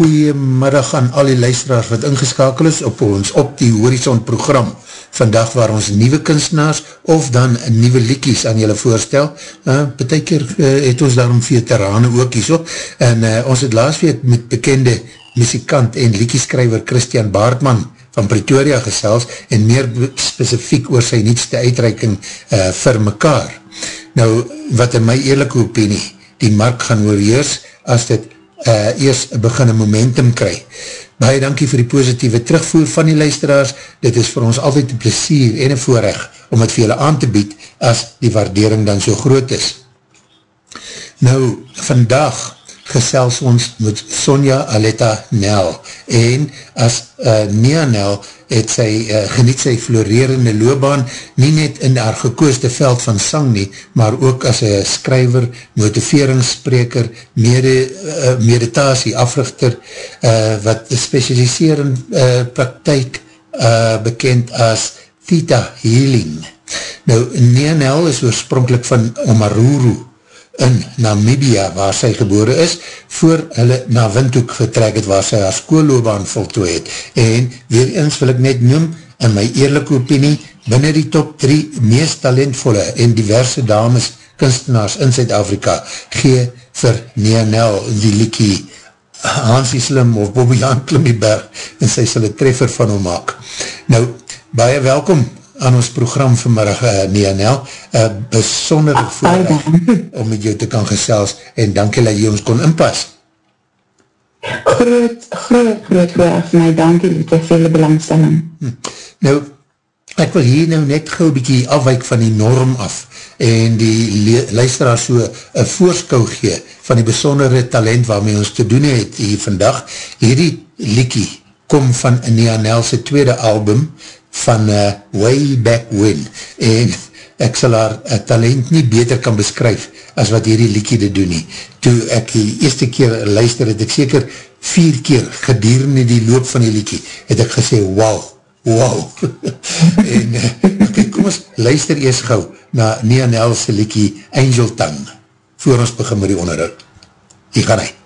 hartelike goeie middag aan al die luisteraars wat ingeskakel is op ons op die Horizon program vandag waar ons nieuwe kunstenaars of dan nieuwe liekies aan julle voorstel. Uh, Betekker uh, het ons daarom veterane ook hier so. En uh, ons het laatst week met bekende muzikant en liekieskrijver Christian Baartman van Pretoria gesels en meer specifiek oor sy nietste uitreiking uh, vir mekaar. Nou, wat in my eerlijke opinie, die mark gaan oorheers as dit uh, eers begin een momentum kry. Baie dankie vir die positieve terugvoer van die luisteraars. Dit is vir ons altyd een plesier en een voorrecht om het vir julle aan te bied as die waardering dan so groot is. Nou, vandag gesels ons met Sonja Aletta Nel en as uh, Nia Nel het sy uh, geniet sy florerende loopbaan nie net in haar gekoosde veld van sang nie, maar ook as een skryver, motiveringsspreker, mede, uh, meditasie, africhter, uh, wat specialiseer in uh, praktijk uh, bekend as Theta Healing. Nou, Nia Nel is oorspronkelijk van Omaruru, in Namibia waar sy gebore is, voor hulle na Windhoek vertrek het waar sy haar skoolloobaan voltooi het. En weer eens wil ek net noem, in my eerlijke opinie, binnen die top 3 meest talentvolle en diverse dames kunstenaars in Zuid-Afrika, gee vir Neanel die liekie Hansie Slim of Bobby Jan Klimmieberg en sy sal een treffer van hom maak. Nou, baie welkom aan ons program vanmiddag, uh, Nianel, uh, besonder ah, voorrecht om met jou te kan gesels en dankie dat jy ons kon inpas. Groot, groot, groot voorrecht my, dankie die vele belangstelling. Hm. Nou, ek wil hier nou net gauw bykie afwijk van die norm af en die luisteraar so een voorskou gee van die besondere talent waarmee ons te doen het hier vandag. Hierdie liekie kom van Nianelse tweede album, van uh, Way Back When en ek sal haar uh, talent nie beter kan beskryf as wat hierdie liekie dit doen nie. Toe ek die eerste keer luister het ek seker vier keer gedurende die loop van die liekie het ek gesê wow, wow en uh, okay, kom ons luister eers gauw na Nia Nelse liekie Angel Tongue voor ons begin met die onderhoud. Hier gaan hy.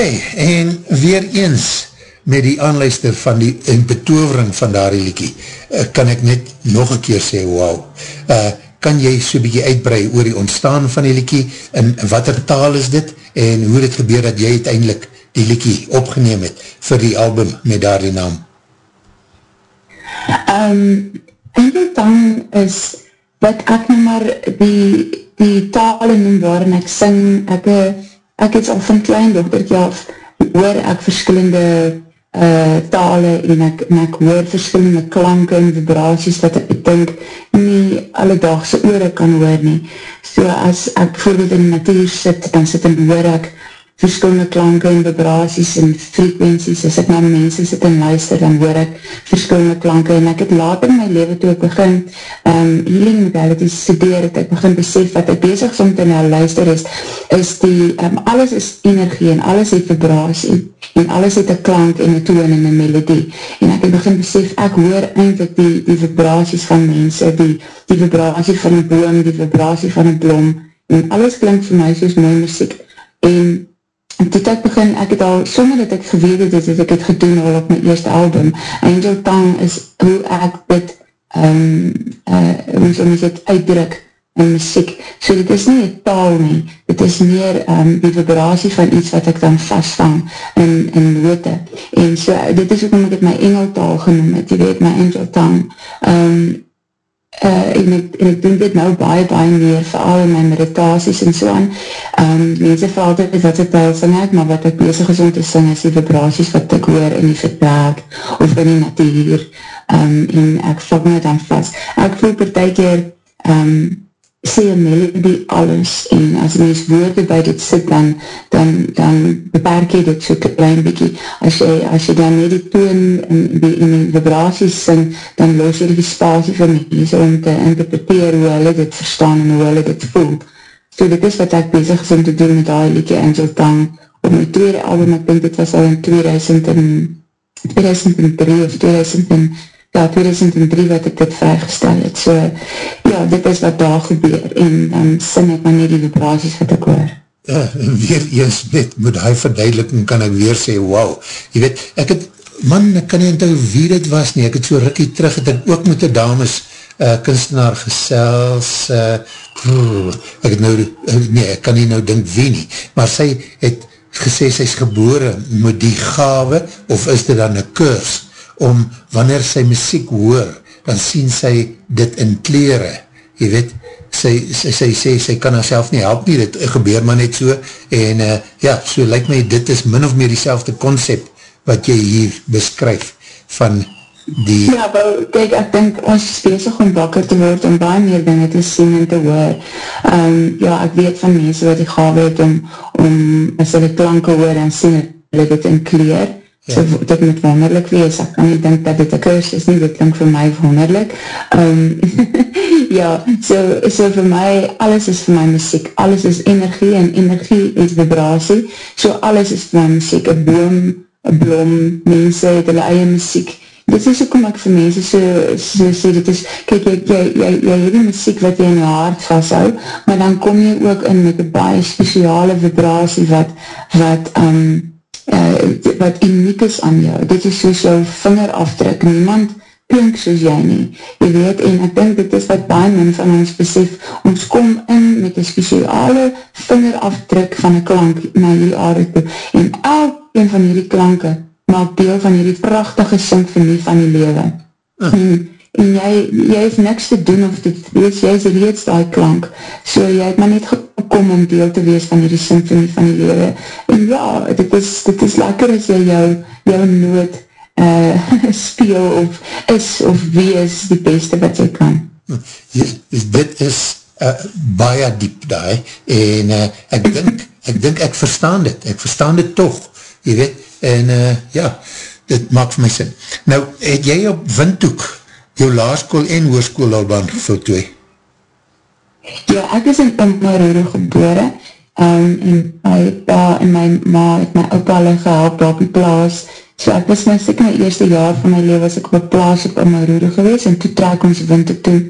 En weer eens met die aanluister van die betovering van daar die liekie, uh, kan ek net nog een keer sê, wow, uh, kan jy so bykie uitbrei oor die ontstaan van die liekie, en wat er taal is dit, en hoe dit gebeur dat jy uiteindelik die liekie opgeneem het vir die album met daar die naam? Um, en dan is wat ek nou maar die, die tale noem waarin ek sing, ek, ek het al van klein dochtertje af, hoor ek verskillende uh, tale en ek, en ek hoor verskillende klanke en vibraties wat ek denk nie alledaagse oore kan hoor nie. So as ek bijvoorbeeld in die natuur sit, dan sit en hoor ek verskillende klanke en vibraties en frekwenties, as ek na mense sit en luister, dan hoor ek verskillende klanke, en ek het later in my leven toe ek begin um, healing modalities studeer, het ek begin besef wat ek bezig is om te nou luister is, is die, um, alles is energie en alles het vibratie, en alles het een klank en een toon en een melodie, en ek het begin besef, ek hoor eindelijk die, die vibraties van mense, die, die vibratie van een boom, die vibratie van een blom, en alles klink vir my soos my muziek, en En toe ek begin, ek het al, sonder dat ek geweet het, het ek het gedoen al op my eerste album. Angel Tang is hoe ek dit, um, uh, hoe sal my dit uitdruk in muziek. So dit is nie een taal nie, dit is meer um, die vibratie van iets wat ek dan vastvang in, in note. En so, dit is ook omdat ek my engeltaal genoem het, jy weet, my Angel Tang. Um, uh, en, ek, en ek doen dit nou baie, baie meer, vooral in my meditaties en so aan. Um, mense vraag altijd wat ek wel sing ek, maar wat ek bezig is om te sing is die vibraties wat ek hoor in die vertrek of in die natuur um, en ek vang het dan vast. Ek voel per ty keer um, sê een melodie alles en as mens woorde by dit sit dan, dan, dan beperk jy dit so klein bykie as jy, as jy dan net die toon en die, en die vibraties sing dan los jy die spasie van mense om te interpreteer hoe hulle dit verstaan en hoe hulle dit voel. So dit is wat ek bezig is om te doen met die liedje Angel Tang op my tweede album, ek denk dit was al in 2000 en, 2003 of 2000 ja, 2003 wat ek dit vrygestel het, so ja, dit is wat daar gebeur, en dan sin ek maar nie die vibraties wat ek hoor. Ja, en weer eens met, met die verduideliking kan ek weer sê, wow, jy weet, ek het, man, ek kan nie onthou wie dit was nie, ek het so rikkie terug, het ek ook met die dames uh, kunstenaar gesels, uh, ek het nou, uh, nee, ek kan nie nou dink wie nie, maar sy het gesê, sy is gebore met die gave, of is dit dan een kurs, om wanneer sy muziek hoor, dan sien sy dit in kleren. Je weet, sy sê, sy, sy, sy kan haarself nie help nie, dit gebeur maar net so, en uh, ja, so lyk my, dit is min of meer die selfde concept wat jy hier beskryf van die... Ja, wel, kijk, ek denk, ons is bezig om wakker te word, om baie meer dinge te sien en te hoor. Um, ja, ek weet van mense wat die gave het om, om as hulle klanke hoor en sien, hulle dit in kleer, so ja. dit moet wonderlik wees, ek? Kan nie denk dat dit een kurs is nie, dit klink vir my wonderlik. Um, ja, so, so vir my, alles is vir my muziek, alles is energie en energie is vibratie, so alles is vir my muziek, een boom, een blom, mense het hulle eie muziek, dit is ook om ek vir mense so, so sê, dit is, kijk, jy, jy, jy, jy het die muziek wat jy in jou hart vasthou, maar dan kom jy ook in met een baie speciale vibratie wat, wat, um, uh, wat uniek is aan jou. Dit is soos jou vingerafdruk. Niemand klink soos jy nie. Jy weet, en ek denk dit is wat baie min van ons besef. Ons kom in met een speciale vingerafdruk van een klank na die aarde toe. En elk een van hierdie klanke maak deel van hierdie prachtige symfonie van die lewe. Uh. En, en jy, jy heeft niks te doen of dit wees, jy is reeds die klank. So jy het maar net gekom om deel te wees van die symfonie van die lewe. En ja, dit is, dit is lekker as jy jou, jou nood uh, speel of is of wees die beste wat jy kan. Yes, dit is uh, baie diep daai en uh, ek dink ek dink ek verstaan dit, ek verstaan dit toch, jy weet, en uh, ja, dit maak vir my sin. Nou, het jy op Windhoek jou laarskool en hoerskool al baan voltooi? Ja, ek is in Immerhoede gebore um, en my pa en my ma het my opa hulle gehelp op die plaas So ek was my seker my eerste jaar van my leven was ek op plaas op in my roede gewees en toe trek ons winter toe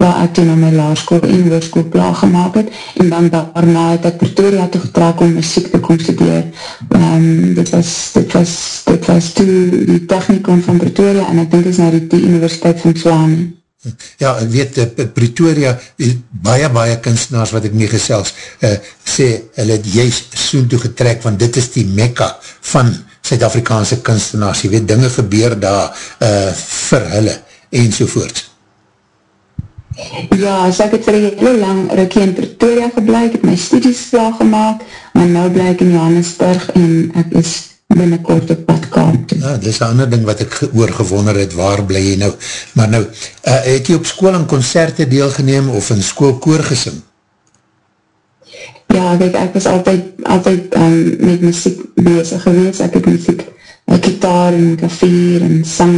waar ek toen in my laarskool en woordskool plaag gemaakt het en dan daarna het ek Pretoria toe getrek om muziek te kom studeer. Um, dit, was, dit, was, dit was toe die technikon van Pretoria en ek denk is na die, die universiteit van Swaan. Ja, ek weet, uh, Pretoria, baie, baie kunstenaars wat ek mee gesels, uh, sê, hulle het juist soen toe getrek, want dit is die mekka van Suid-Afrikaanse kunstenaars, jy weet, dinge gebeur daar uh, vir hulle, en sovoorts. Ja, so ek het vir heel lang rukkie in Pretoria gebleik, het my studies slaag gemaakt, maar nou blijk in Johannesburg, en ek is binnenkort op pad kaart. Ja, dit is een ander ding wat ek oorgewonder het, waar bly jy nou? Maar nou, uh, het jy op school in concerte deelgeneem, of in school koor gesing? Ja, kijk, ek was altyd, altyd um, met muziek bezig geweest. Ek het muziek, uh, gitaar en klavier en sang.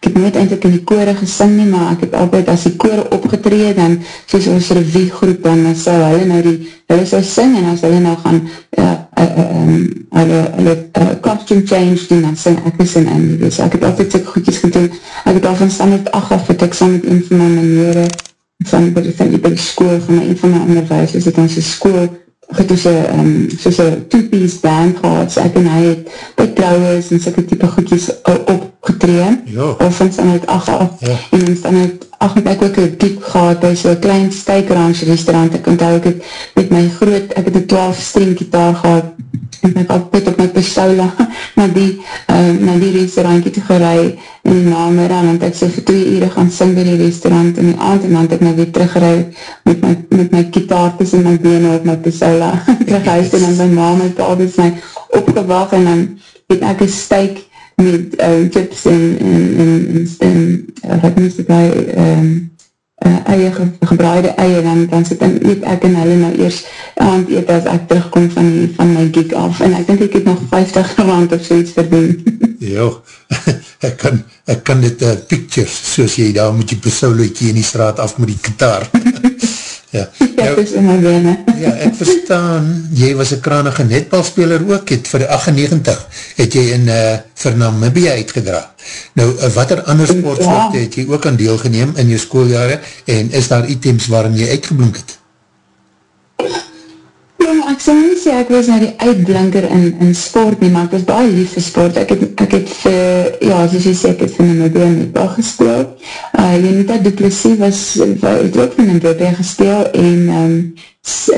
Ek het nooit eindelijk in die kore gesing nie, maar ek het altyd as die kore opgetreed en soos ons revie groep, dan sal hulle nou die, hulle sal sing en as hulle nou gaan uh, uh, uh, um, hulle, hulle uh, costume change doen, dan sing ek is in in. Dus ek het altyd soke goedjes gedoen. Ek het al van standaard 8 af, het ek sang met een van my maniere van, van, van die, die school, van my, een van my onderwijs, is het ons school het is um, soos een two-piece band gehad, so ek en hy het by trouwens en soke type goedjes opgetreen, ja. of ons dan het ach af, ja. en ons dan het ach met ek ook een diep gehad by so'n klein steikrange restaurant, ek onthou ek het met my groot, ek het een 12 string gitaar gehad, en ek had put op my persoula na die, uh, na die restaurantje te gerei in die namiddag, want ek so vir twee ure gaan sing by die restaurant in die aand, en dan het ek nou weer teruggerei met my, met my kitaar tussen my bene op my persoula terug huis, en dan my mama het al dus my opgewag, en dan het ek een steik met uh, chips en, en, en, en, en wat moest ek by, um, uh, eie ge gebraaide eie, dan, dan sit en eet ek en hulle nou eers aan het eet as ek terugkom van, van my geek af en ek denk ek het nog 50 rand of soeits verdoen. Jo, ek kan, ek kan dit uh, pictures, soos jy daar moet jy persoonlijkie in die straat af met die kitaar. ja, ja, nou, in my bene. ja, ek verstaan, jy was een kranige netbalspeler ook, het vir 98 het jy in uh, vir Namibia uitgedra. Nou, uh, wat er ander sportsoorte ja. het jy ook aan deel geneem in jou schooljare en is daar items waarin jy uitgeblink het? Ja, ek sal nie sê ek was nou die uitblinker in, in sport nie, maar ek was baie lief vir sport. Ek het, ek het vir, ja, soos jy sê, ek het vir Namibia in die bal gespeeld. Uh, Janita Duplessis was, het ook van Namibia gespeeld en, um,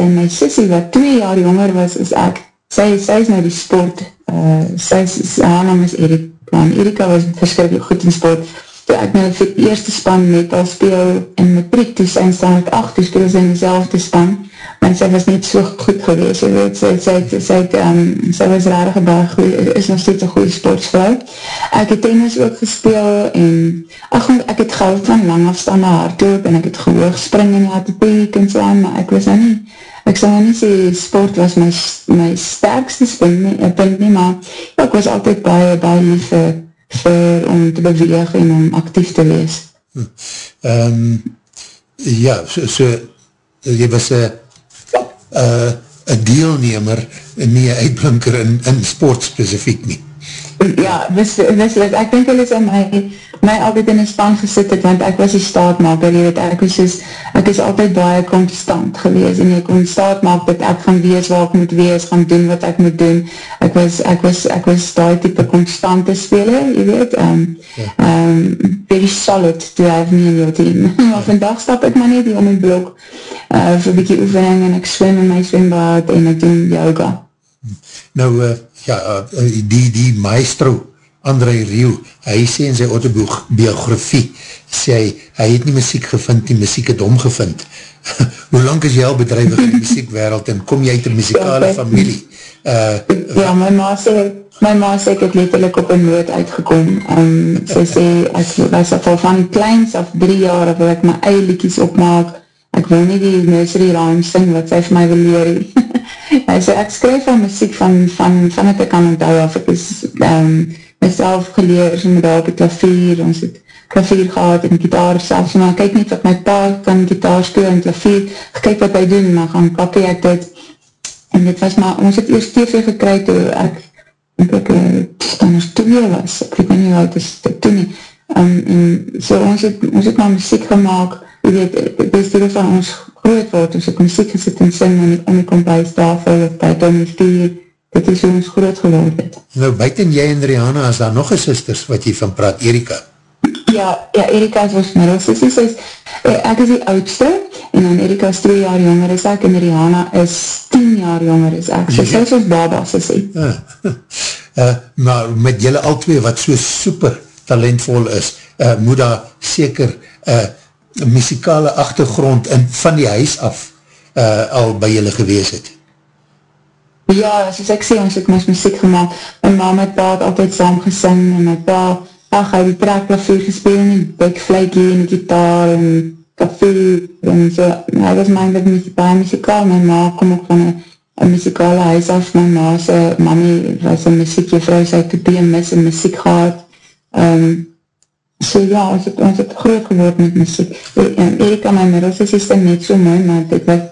en my sissie wat twee jaar jonger was, is ek, sy, sy is nou die sport, uh, sy, haar naam is Erika, en Erika was verskrikkelijk goed in sport, toe ek nou vir eerste span net al speel in matriek, toe sy staan ek acht, toe speel sy in die span, want sy was net so goed gewees, jy weet, sy, sy, sy, sy, um, sy was rarig een baie goeie, is nog steeds een goeie sportsvrouw. Ek het tennis ook gespeel en ach, ek het gauw van lang afstand na toe en ek het gehoog spring en laat peek en so maar ek was nou nie, ek sal nou nie sê sport was my, my sterkste spin, nie, punt nie, maar ja, ek was altyd baie, baie lief vir, vir om te beweeg en om actief te wees. Hm. Um, ja, so, so jy was een uh, een deelnemer en nie een uitblinker in, in sport specifiek nie. Ja, wisselijk. Ek denk hulle is aan my, my altijd in een span gesit het, want ek was die staatmaker, jy weet, ek was dus, ek is altijd baie constant gewees, en ek kon staat maak dat ek gaan wees waar ek moet wees, gaan doen wat ek moet doen. Ek was, ek was, ek was die type constante speler, jy weet, um, ja. um, very solid to have me in your team. maar vandag stap ek maar net hier om my blok, uh, vir bykie oefening, en ek swim in my swimbad, en ek doen yoga. Nou, uh, ja, uh, die, die maestro, André Rieu, hy sê in sy autobiografie, sê hy, hy het nie muziek gevind, die muziek het omgevind. Hoe lang is jy al bedrijwig in die muziekwereld en kom jy uit een muzikale familie? Uh, ja, my ma sê, my ma sê, ek het letterlijk op een nood uitgekom. Um, sy sê, ek was al van kleins af drie jaar, wil ek my eie liedjes opmaak, ek wil nie die nursery rhyme sing, wat sy vir my wil leer. hy sê, ek skryf al muziek van, van, van het ek kan onthou af, ek is, um, myself geleer, so met daar op die klavier, ons het klavier gehad en gitaar selfs, maar kyk net wat my pa kan gitaar speel en klavier, kyk wat hy doen, maar gaan kappie ek dit, en dit was maar, ons het eerst TV gekry toe ek, ek, ek dan ons twee was, ek weet nie wat is dit toen nie, um, en so ons het, ons het maar muziek gemaakt, weet, dit is die van ons groot word, ons het muziek gesit en sing, en ek kom by stafel, of by Tommy Stier, dit is hoe ons groot geword het. Nou, buiten jy en Rihanna, is daar nog een sisters wat jy van praat, Erika? Ja, ja, Erika is ons middel, sy is, eh, ek is die oudste, en dan Erika is 2 jaar jonger is ek, en Rihanna is 10 jaar jonger is ek, so sy is ons baba, sê. Uh, uh, maar met julle al twee, wat so super talentvol is, uh, moet daar seker uh, muzikale achtergrond in, van die huis af uh, al by julle gewees het. Ja, soos ek sê, ons het ons muziek gemaakt, my ma met pa het altyd saam gesing, en my pa, ach, hy die trekklavier gespeel, en die bekvleikie, en die gitaar, en kafee, en so, hy was my eindelijk baie muzikaal, my ma kom ook van een muzikale huis af, my ma sy, mami was een muziekjuffrouw, sy het die mis en muziek gehad, um, so ja, ons het, ons het groot geword met muziek, en Erika, my middels is net so mooi, maar dit was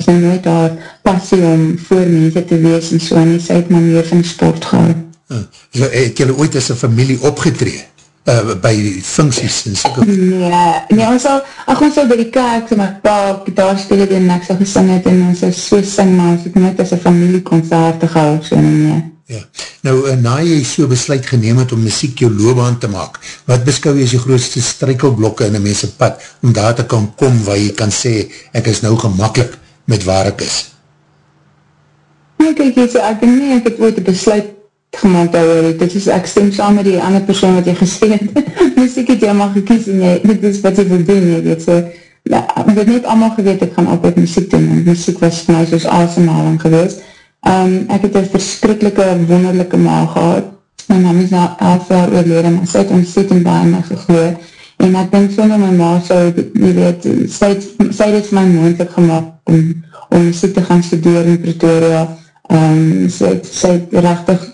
is nou nooit haar passie om voor mense te wees en so, en sy het maar meer van sport gehad. Uh, so, het jylle ooit as een familie opgetree? Uh, by funksies en soke? Nee, nee, ons al, ach, ons al by die kerk, so my pa, daar speel het en ek sal gesing het, en ons is so sing, maar ons het nooit as een familieconcert te gehou, so nee. Ja, nou, uh, na jy so besluit geneem het om muziek jou loobaan te maak, wat beskou jy as die grootste strykelblokke in een mense pad, om daar te kan kom, waar jy kan sê, ek is nou gemakkelijk met waar ek is? Nee, kijk, jy sê, ek denk nie, ek het ooit een besluit gemaakt oor, dit is, ek stem saam met die ander persoon wat jy gesê het, muziek het jy allemaal gekies, en jy, dit is wat jy wil doen, jy weet, so, ja, ek het net allemaal geweet, ek gaan altijd muziek doen, en muziek was vir my soos asemhaling gewees, um, ek het een verskrikkelijke, wonderlijke maal gehad, my mam is nou 11 jaar oorlede, maar sy het ontzettend baie my gegooid, En ek denk so my ma so, jy weet, sy het, sy het my moeilijk gemaakt om, om muziek te gaan studeer in Pretoria. Um, sy, sy het rechtig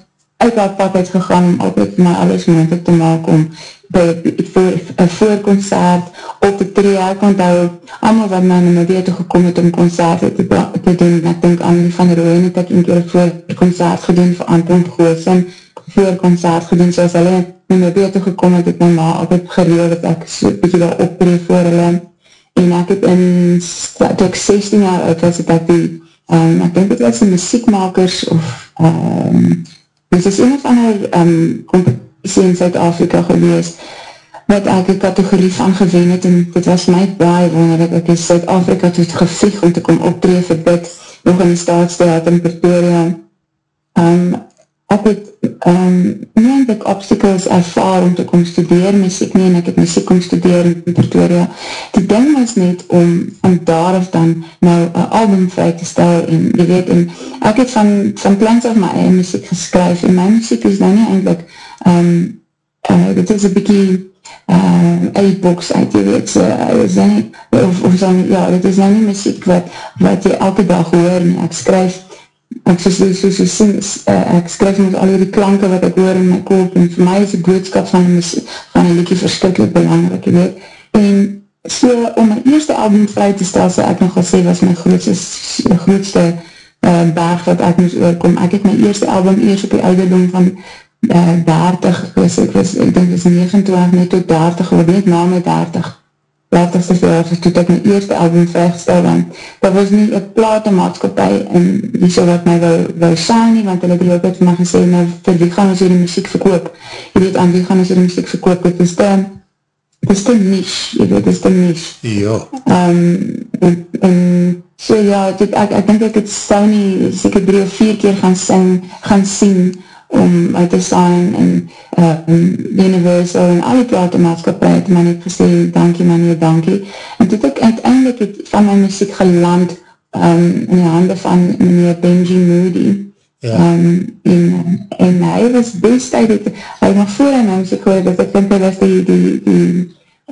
uit haar pad uitgegaan om vir my alles moeilijk te maak om een voorconcert op te tree. Ek onthou, allemaal wat my my weet gekom het om concert te, te doen. Ek denk aan die van Rooien het ek een keer voor concert gedoen vir Anton Goosen voor concert gedoen, soos hulle met my beter gekom het, het my ma altijd gereeld dat ek so bietje daar opbreef voor hulle. En ek het in, toe ek 16 jaar oud was, het ek die, um, ek denk het was die muziekmakers, of, um, dit is een of ander um, competitie in Zuid-Afrika gewees, wat ek een categorie van gewen het, en dit was my baie wonderlik, ek in Zuid-Afrika toe het gevlieg om te kom opbreef vir dit, nog in die staatstheater in Pretoria. Um, ek het um, nie eindelijk obstacles ervaar om te kom studeer muziek nie, en ek het muziek kom studeer in Pretoria. Die ding was net om van daar of dan nou een album vry te stel, en jy weet, en ek het van, van plans af my eie muziek geskryf, en my muziek is nou nie eindelijk, um, uh, dit is een bykie uh, uitbox uit, jy weet, so, uh, is nie, of, of so, ja, dit is nou nie muziek wat, wat jy elke dag hoor, en ek skryf ek soos, soos, soos, soos uh, ek skryf met al die klanke wat ek hoor in my kop en vir my is die boodskap van die, van die liekie verskrikkelijk belangrijk, jy weet. En so, om my eerste album vry te stel, so ek nog al sê, was my grootste, grootste uh, berg wat ek moest oorkom. Ek het my eerste album eerst op die ouderdom van uh, 30, ek was, ek was, ek denk, is 29, net tot 30, of net na my 30, laatste verjaardag, toe ek my eerste album vrygestel, want daar was nie een platenmaatskapie en die so wat my wou, wou saai nie, want hulle het die ook uit vir my gesê, nou, vir wie gaan ons hier die muziek verkoop? Jy weet, aan wie gaan ons hier die muziek verkoop? Dit is te, dit is te niche, jy weet, dit is te niche. Ja. Um, en, en, so ja, dit, ek, ek denk ek het nie, seker drie of vier keer gaan sing, gaan sien, om uit te staan en uh, Universal en alle platenmaatskapie het my net gesê, dankie meneer, dankie. En toe ek uiteindelik het van my muziek geland um, in die hande van meneer Benji Moody. Ja. Um, en, en hy was best uit het, hy nog voor in my muziek gehoor, dat ek vind hy was die, die, die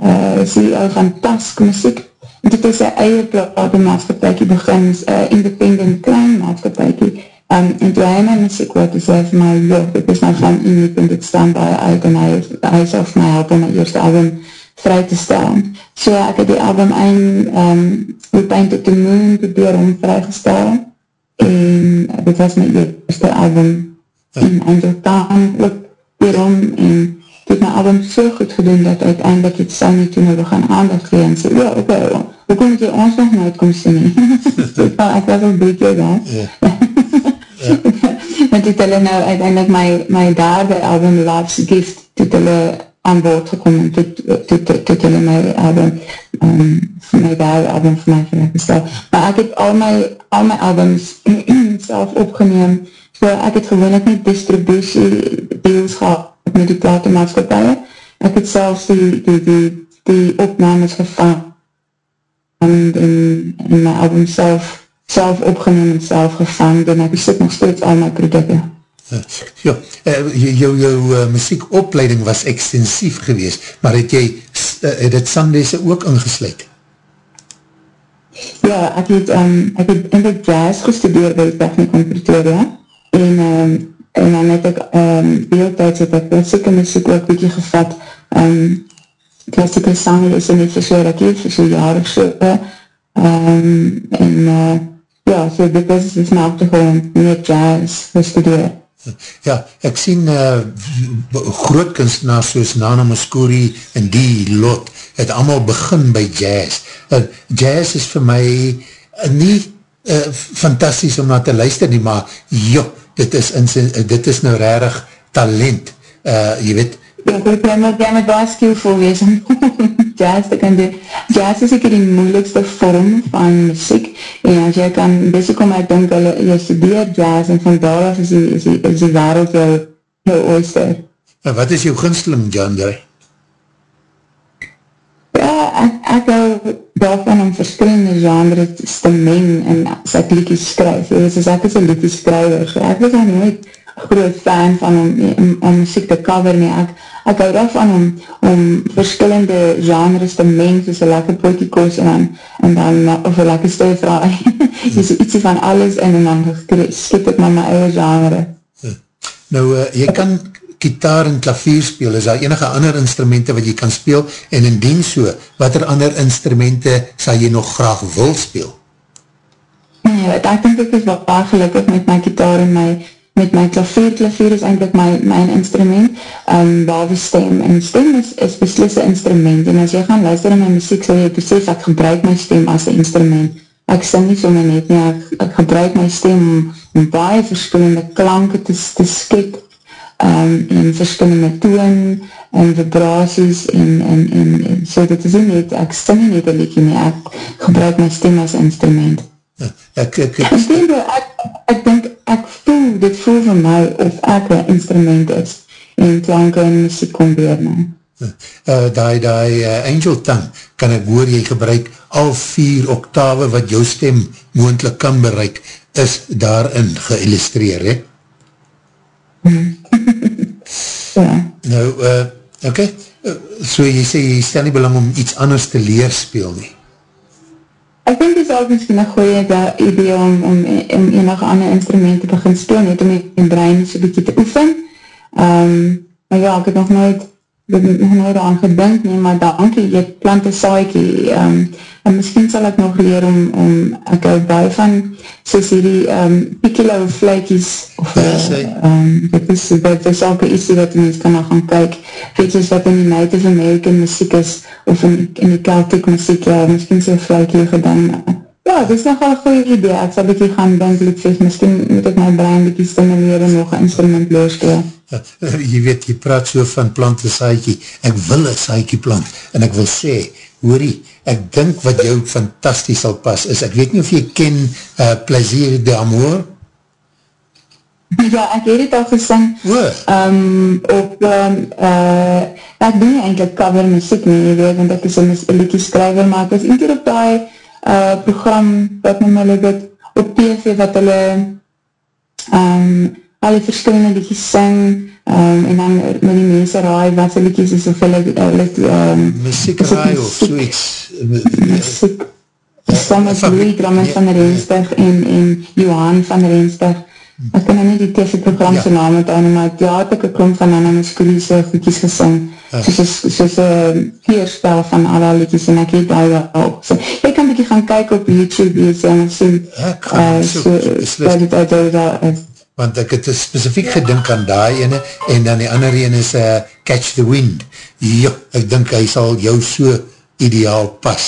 uh, CEO van Task muziek. En toe het hy sy eie platenmaatskapie begin, uh, independent klein maatskapie, Um, en toe hy my muziek hoor, toe sê vir my, joh, dit is nou van uniek en dit staan baie uit en hy, hy sal vir my help om my eerste album vry te stel. So ek het die album een, um, We Painted the Moon, probeer om vrygestel en dit was my eerste album en Angel Town ook hierom en het my album so goed gedoen dat uiteindelik het Sunny toen we gaan aandacht gee en sê, ja, ok, hoe kom jy ons nog nooit kom sê nie? so, ek was al beetje daar. Ja. Want het hulle nou uiteindelik my, my derde album, Life's Gift, het hulle aan boord gekom en het hulle my album, um, my derde album vir my verleggestel. Maar ek het al my, al my albums self opgeneem, so ek het gewoon met distributie deals gehad met die platenmaatskapie. Ek het selfs die, die, die, die opnames gevang en in, in my album self, self opgeneem en self gevang en ek sit nog steeds al my producte. Ja, uh, jou, jou uh, muziekopleiding was extensief gewees, maar het jy uh, het het sangdese ook ingesluit? Ja, ek het, um, ek het in die jazz gestudeerd by die techniek in Pretoria en um, en dan het ek um, deeltijds het ek klassieke muziek ook bykie gevat um, klassieke sang is in die versoorkie, vir so jarig so um, en uh, ja, so dit is is my achtergrond meer jazz gestudeer Ja, ek sien uh, groot kunstenaars soos Nana Muscuri en die lot, het allemaal begin by jazz. Uh, jazz is vir my uh, nie uh, fantastisch om na te luister nie, maar joh, dit is, in, dit is nou rarig talent, uh, jy weet. Ja, ek moet jy met baie skillful wees om jazz te kan doen. Jazz is ek die moeilikste vorm van muziek, en as jy kan, basic om ek denk, jy studeer jazz, en van daar af is die, is die, is die wereld jou, jou oyster. En wat is jou gunsteling, Dre? Ja, ek, ek hou daarvan om verskillende genres te meng en as ek liedjes skryf. Dus ek is een liedjes skryver, so ek is nooit groot fan van om, om, om muziek te cover nie. Ek, ek hou daarvan om, om verskillende genres te meng, soos een lekker potjekos en dan, en dan of een lekker stuifraai. dus ietsie van alles in en dan skip ek maar my eie genre. Nou, uh, jy kan gitaar en klavier speel, is daar enige ander instrumenten wat jy kan speel, en indien so, wat er ander instrumenten sal jy nog graag wil speel? Nee, ek denk ek is wat paar gelukkig met my gitaar en my, met my klavier, klavier is eindelijk my, my instrument, um, behalve stem, en stem is, is beslisse instrument, en as jy gaan luister in my muziek, sal jy besef, ek gebruik my stem as een instrument, ek sing nie so my net nie, ek, ek gebruik my stem om, om baie verskillende klanke te, te skep, um, en verskillende toon en vibraties en, en, en, en so dit is nie net, ek sting nie net een liedje nie, ek gebruik my stem as instrument. Ja, ek, ek, ek, ek, denk, ek, ek denk, ek voel, dit voel vir my of ek een instrument is en klanke en muziek kom weer my. Uh, die die uh, angel tongue, kan ek hoor jy gebruik al vier octave wat jou stem moendlik kan bereik, is daarin geillustreer, he? ja. Nou, uh, oké, okay. uh, so jy sê, jy stel nie belang om iets anders te leer speel nie. Ek denk dit is ook misschien een goeie idee om, om, om enige ander instrument te begin speel, net om die brein so bykie te oefen. Um, maar ja, ek het nog nooit nooit aan gedink nie, maar dankie, jy plant een saaikie, um, en miskien sal ek nog leer om, om ek hou baie van, soos hierdie um, piccolo vlijkies, of um, dit is, dit is ook iets wat mens kan nog gaan kyk, weet jy, wat in die Native American muziek is, of in, in die Celtic muziek, ja, miskien so'n vlijkie gedaan, ja, dit is nogal een goeie idee, ek sal bykie gaan denk, liedjes, miskien moet ek my brein bykie stimuleer en nog een instrument loosgeel. jy weet, jy praat so van plant een saaikie, ek wil een saaikie plant, en ek wil sê, hoorie, ek dink wat jou fantastisch sal pas is, ek weet nie of jy ken uh, Plaisir d'Amour? Ja, ek het het al gesing, um, op, um, uh, ek doen eindelijk cover muziek nie, jy weet, want ek is een liedje skryver, maar ek is een keer op die uh, program, wat my my lukt, op TV, wat hulle, um, al die verskillende liedjes sing, um, en dan met die mense raai, wat sy liedjes is, of hulle, hulle, um, muziek raai of soeits, muziek, saam met Louis Drummond van Rensburg en, en Johan van Rensburg, Ek kan nou ja. nie die TV-program sy ja. naam het aan, maar ja, het ek een klomp van Anna Muscoli's goedkies gesing, uh. soos, soos een keerspel van alle liedjes, en ek het al daarop gesing. Jy kan bykie gaan kyk op YouTube, jy sê, en sien, uh, so, dat het uit daar is. Want ek het specifiek gedink aan die ene, en dan die ander ene is uh, Catch the Wind. Jo, ek dink hy sal jou so ideaal pas.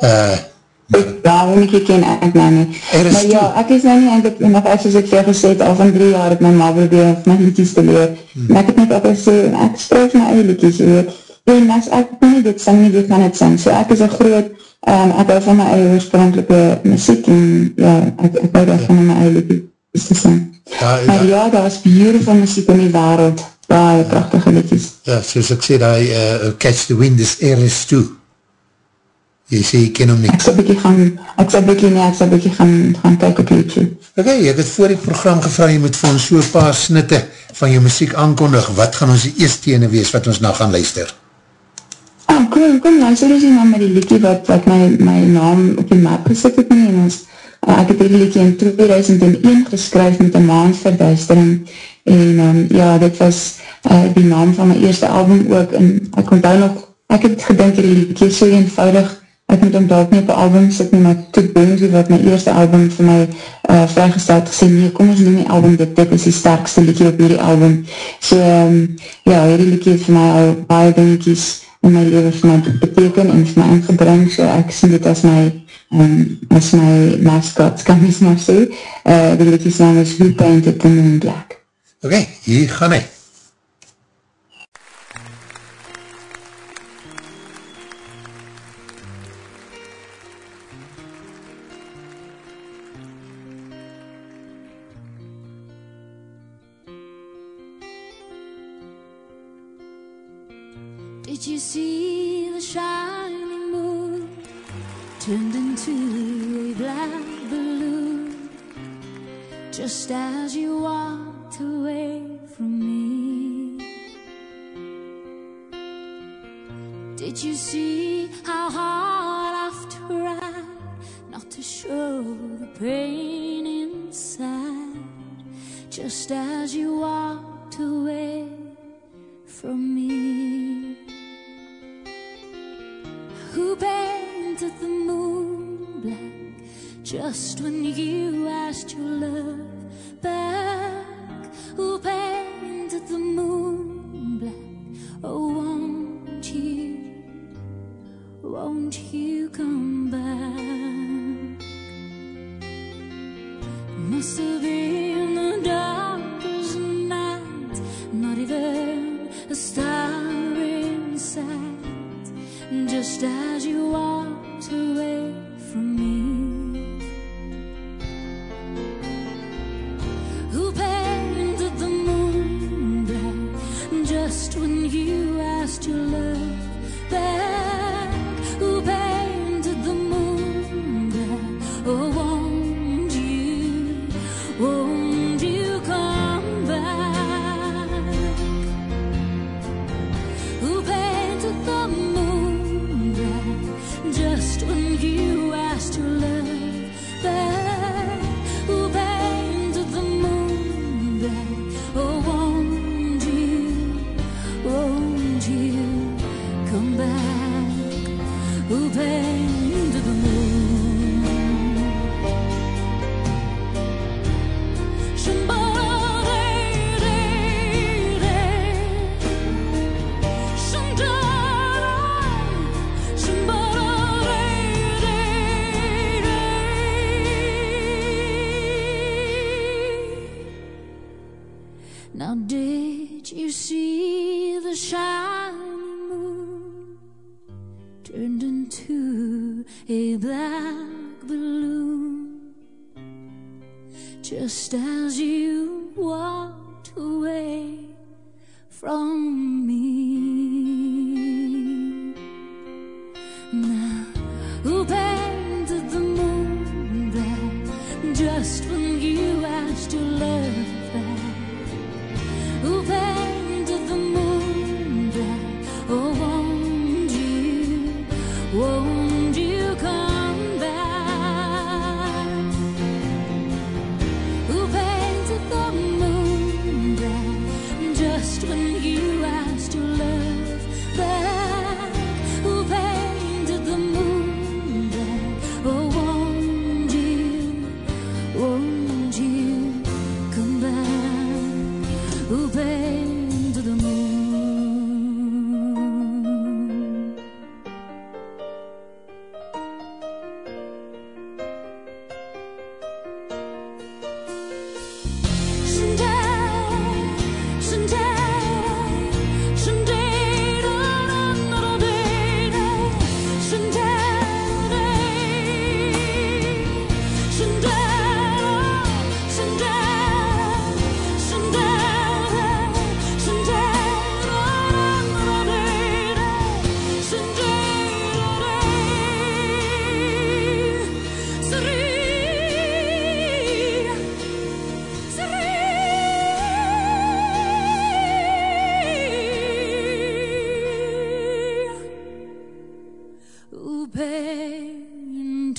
Uh, hoe nie ken nou nie. Maar ja, ek is nou nie eindelijk nog as ek vir gesê het, al van drie jaar het my ma probeer om my liedjes te leer. Hmm. En ek het net altijd sê, ek skryf my eie liedjes weer. En as ek nie dit sing nie, het sing. So ek is een groot, um, ek hou van my eie oorsprankelike muziek en ja, ek, ek hou daar van my eie liedjes te sing. Ja, ja. Maar ja, daar is beautiful muziek in die wereld, baie prachtige liedjes. Ja, soos ek sê, die uh, Catch the Wind is Eris 2. Jy sê, jy ken hom nie. Ek sal bykie gaan, ek sal bykie nie, ek sal bykie gaan, gaan kyk op YouTube. Ok, ek het voor die program gevra, jy moet vir ons so paar snitte van jou muziek aankondig. Wat gaan ons die eerste ene wees, wat ons nou gaan luister? Ah, kom, kom, luister eens nou met die liedje wat, wat my, my naam op die map gesit het nie, en ons Uh, ek het die liedje in 2001 geskryf met een maandverduistering en um, ja, dit was uh, die naam van my eerste album ook en ek kon daar nog, ek het gedink die liedje so eenvoudig, ek moet om daar nie op die album sit nie, maar toe Boonsie wat my eerste album vir my uh, vrygesteld gesê, nee, kom ons noem die album, dit, dit is die sterkste liedje op hierdie album so um, ja, hierdie liedje het vir my al baie dingetjies in my leven vir my beteken en vir my ingebring, so ek sien dit as my um, as my mascot, kan mys maar sê, uh, die liedjes naam is Who Painted the Moon Black. Ok, hier gaan hy. Just as you walked away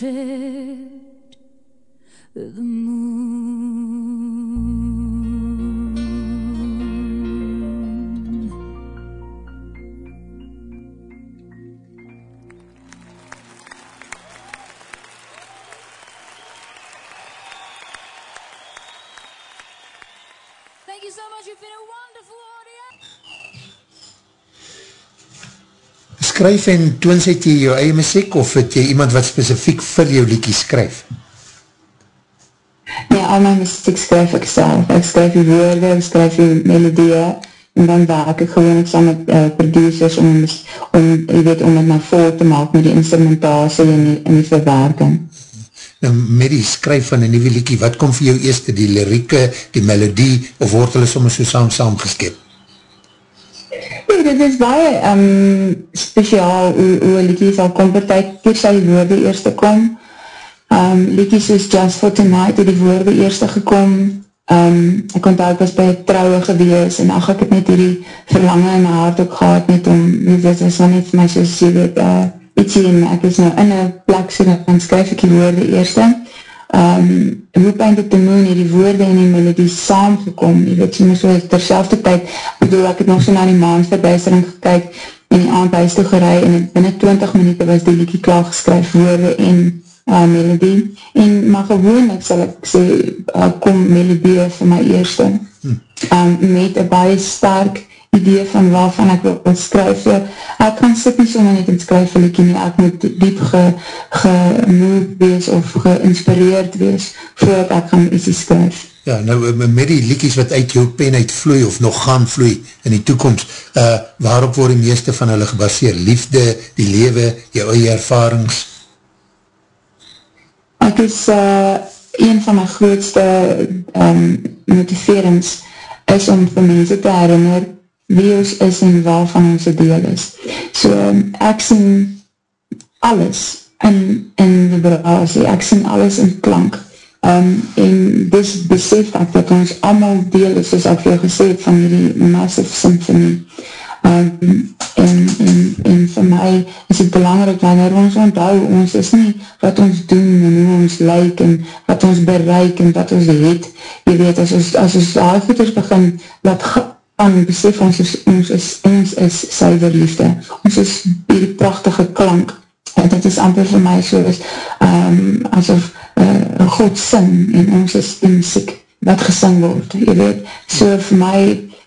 day. Skryf en toons het jy jou eie muziek of het jy iemand wat specifiek vir jou liedje skryf? Nee, al my muziek skryf ek self. Ek skryf die woorde, ek skryf die melodie en dan werk ek gewoon saam met uh, producers om, om, jy weet, om het nou vol te maak met die instrumentatie en die, en die verwerking. Nou, met die skryf van een nieuwe liedje, wat kom vir jou eerste, die lirieke, die melodie, of word hulle soms so saam saam geskip? Nee, dit is baie um, speciaal hoe, hoe een liedje sal kom, per tyd, keer die woorde eerste kom, um, liedjes soos Just for Tonight, het die woorde eerste gekom, um, ek onthou, ek was by trouwe gewees, en ach, ek het net die verlange in my hart ook gehad, net om, dit is dan net vir my soos, jy weet, uh, ietsie, en ek is nou in een plek, so dan skryf ek die woorde eerste, um, Hoop Eindelijk te Moon, het die woorde en die melodie saamgekom, jy weet, so so ter selfde tyd, bedoel, ek het nog so na die maansverbuistering gekyk, en die aand huis toe gerei, en binnen 20 minuten was die liedje klaar geskryf, woorde en uh, melodie, en maar gewoonlik sal ek sê, uh, kom melodie vir my eerste, hm. um, met een baie sterk idee van waarvan ek wil skryf. So, ek kan sit nie sommer net in skryf wil ek nie, ek moet diep gemoed ge wees of geïnspireerd wees voordat ek gaan iets skryf. Ja, nou met die liedjes wat uit jou pen uitvloei of nog gaan vloei in die toekomst, uh, waarop word die meeste van hulle gebaseer? Liefde, die lewe, jou eie ervarings? Ek is uh, een van my grootste um, motiverings is om vir mense te herinner wie ons is en waarvan ons deel is. So, um, ek sien alles in, in vibratie, ek sien alles in klank, um, en dis besef ek dat ons allemaal deel is, soos ek veel gesê het, van die Massive Symphony. Um, en, en, en vir my is het belangrijk, wanneer ons onthou, ons is nie wat ons doen, en hoe ons lyk, en wat ons bereik, en wat ons het, jy weet, as ons, as ons daar voeters begin, wat aan besef ons is, ons is, ons is syver liefde. Ons is die prachtige klank. En dit is amper vir my so is, um, asof uh, God sing en ons is die muziek wat gesing word. Je weet, so vir my,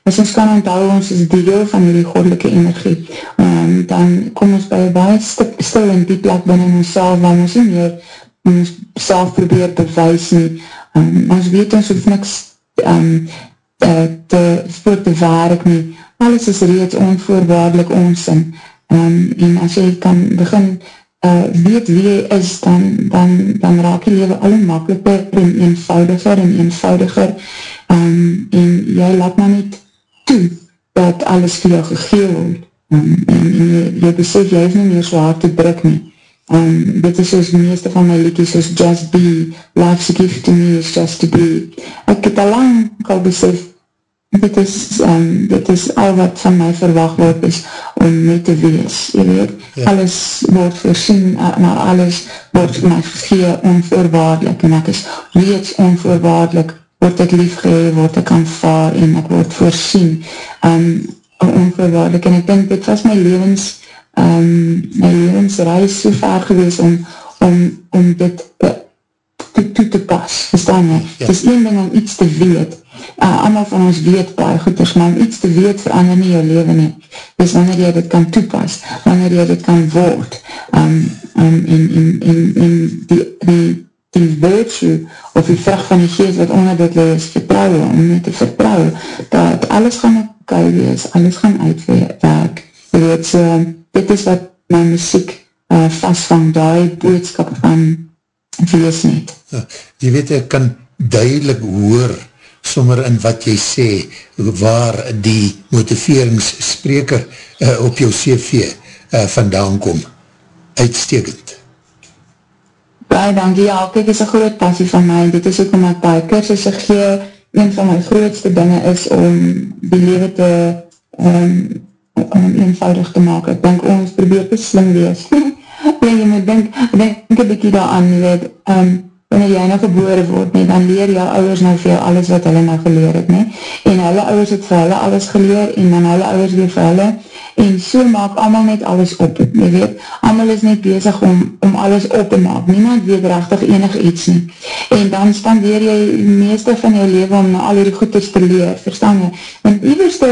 as ons kan onthou, ons is deel van die godelike energie. Um, dan kom ons by baie stil, stil en diep plek binnen ons self, waar ons nie meer ons self probeer bewys nie. Um, ons weet ons hoef niks um, te, voor te werk nie. Alles is reeds onvoorwaardelik onsin. Um, en as jy kan begin uh, weet wie jy is, dan, dan, dan raak jy leven alle makkelijker en eenvoudiger en eenvoudiger. Um, en jy laat maar niet toe dat alles vir jou gegeel word. Um, en, en jy, jy besef, jy is nie meer so hard te druk nie. Um, dit is soos meeste van my liedjes, soos Just Be, Life's a Gift to Me is Just to Be. Ek het al lang al besef, dit is, um, dit is al wat van my verwacht word, is om mee te wees, jy weet. Ja. Alles word voorsien, maar alles word my gegee onvoorwaardelik, en ek is reeds onvoorwaardelik, word ek liefgehee, word ek aanvaar, en ek word voorsien, um, onvoorwaardelik, en ek denk, dit was my levens, um, my levensreis so ver gewees om, om, om dit te, toe te pas, verstaan jy? Ja. Het is een ding om iets te weet, uh, allemaal van ons weet baie goeders, maar om iets te weet verander nie jou leven nie, dus wanneer jy dit kan toepas, wanneer jy dit kan word, um, um, en, en, en, en die, die, die virtue, of die vraag van die geest wat onder dit lees, vertrouwe, om nie te vertrouwe, dat alles gaan oké wees, alles gaan uitwerk, jy weet, so, dit is wat my muziek uh, vastvang, die boodskap van wees net. Ja, jy weet, ek kan duidelik hoor, sommer in wat jy sê, waar die motiveringsspreker uh, op jou CV uh, vandaan kom. Uitstekend. Baie dankie, ja, kijk, is een groot passie van my, dit is ook om my paie kursusse gee, een van my grootste dinge is om die leven te um, om eenvoudig te maak. Ek denk ons probeer te slim wees. ja, jy moet denk, denk een bykie daaraan, jy weet, um, wanneer jy nou gebore word, nie, dan leer jou ouders nou vir jou alles wat hulle nou geleer het, nie, en hulle ouders het vir hulle alles geleer, en dan hulle ouders weer vir hulle, en so maak allemaal net alles op, jy weet, allemaal is net bezig om, om alles op te maak, niemand weet rechtig enig iets nie, en dan spandeer jy meeste van jou leven om nou al die goeders te leer, verstaan jy, want die eerste,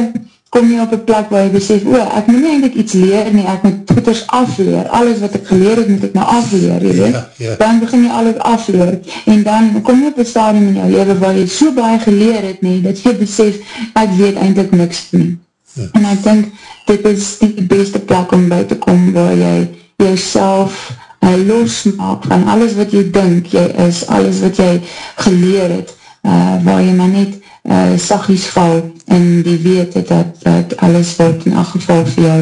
kom jy op een plek waar jy besef, o, ek moet nie eindelijk iets leer nie, ek moet goeders afleer, alles wat ek geleer het, moet ek nou afleer, jy weet, ja, ja. dan begin jy alles afleer, en dan kom jy op een stadium in jou leven waar jy so baie geleer het nie, dat jy besef, ek weet eindelijk niks nie. Ja. En ek denk, dit is die beste plek om by te kom, waar jy jyself uh, losmaak van alles wat jy denk, jy is, alles wat jy geleer het, uh, waar jy maar net uh, sagies val en die weet dat, dat alles word in elk geval vir jou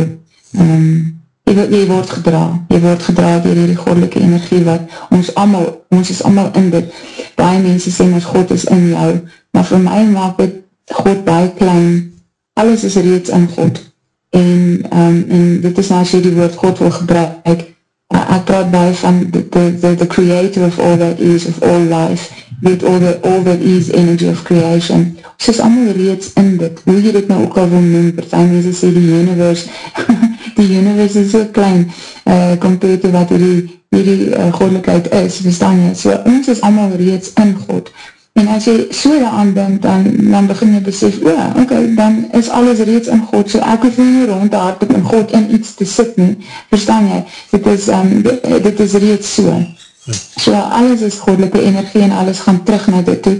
um, jy, jy word gedra. Jy word gedra door die godelike energie wat ons allemaal, ons is allemaal in dit, baie mense sê ons God is in jou, maar vir my maak het God baie klein. Alles is reeds in God. En, um, en dit is nou as jy die woord God wil gebruik ek praat baie van the, the, the creator of all that is, of all life, with all, the, all that is energy of creation. Ons is allemaal reeds in dit, hoe jy dit nou ook al wil noem, partij mense sê die universe, die universe is so klein, uh, compared to wat die, die uh, godelikheid is, verstaan jy? So ons is allemaal reeds in God, En as jy so daaraan denk, dan, dan begin jy besef, o, oh, ok, dan is alles reeds in God, so ek hoef nie rond te hardop in God in iets te sit nie, verstaan jy, dit is, um, dit, dit is reeds so. So alles is godelike energie en alles gaan terug na dit toe.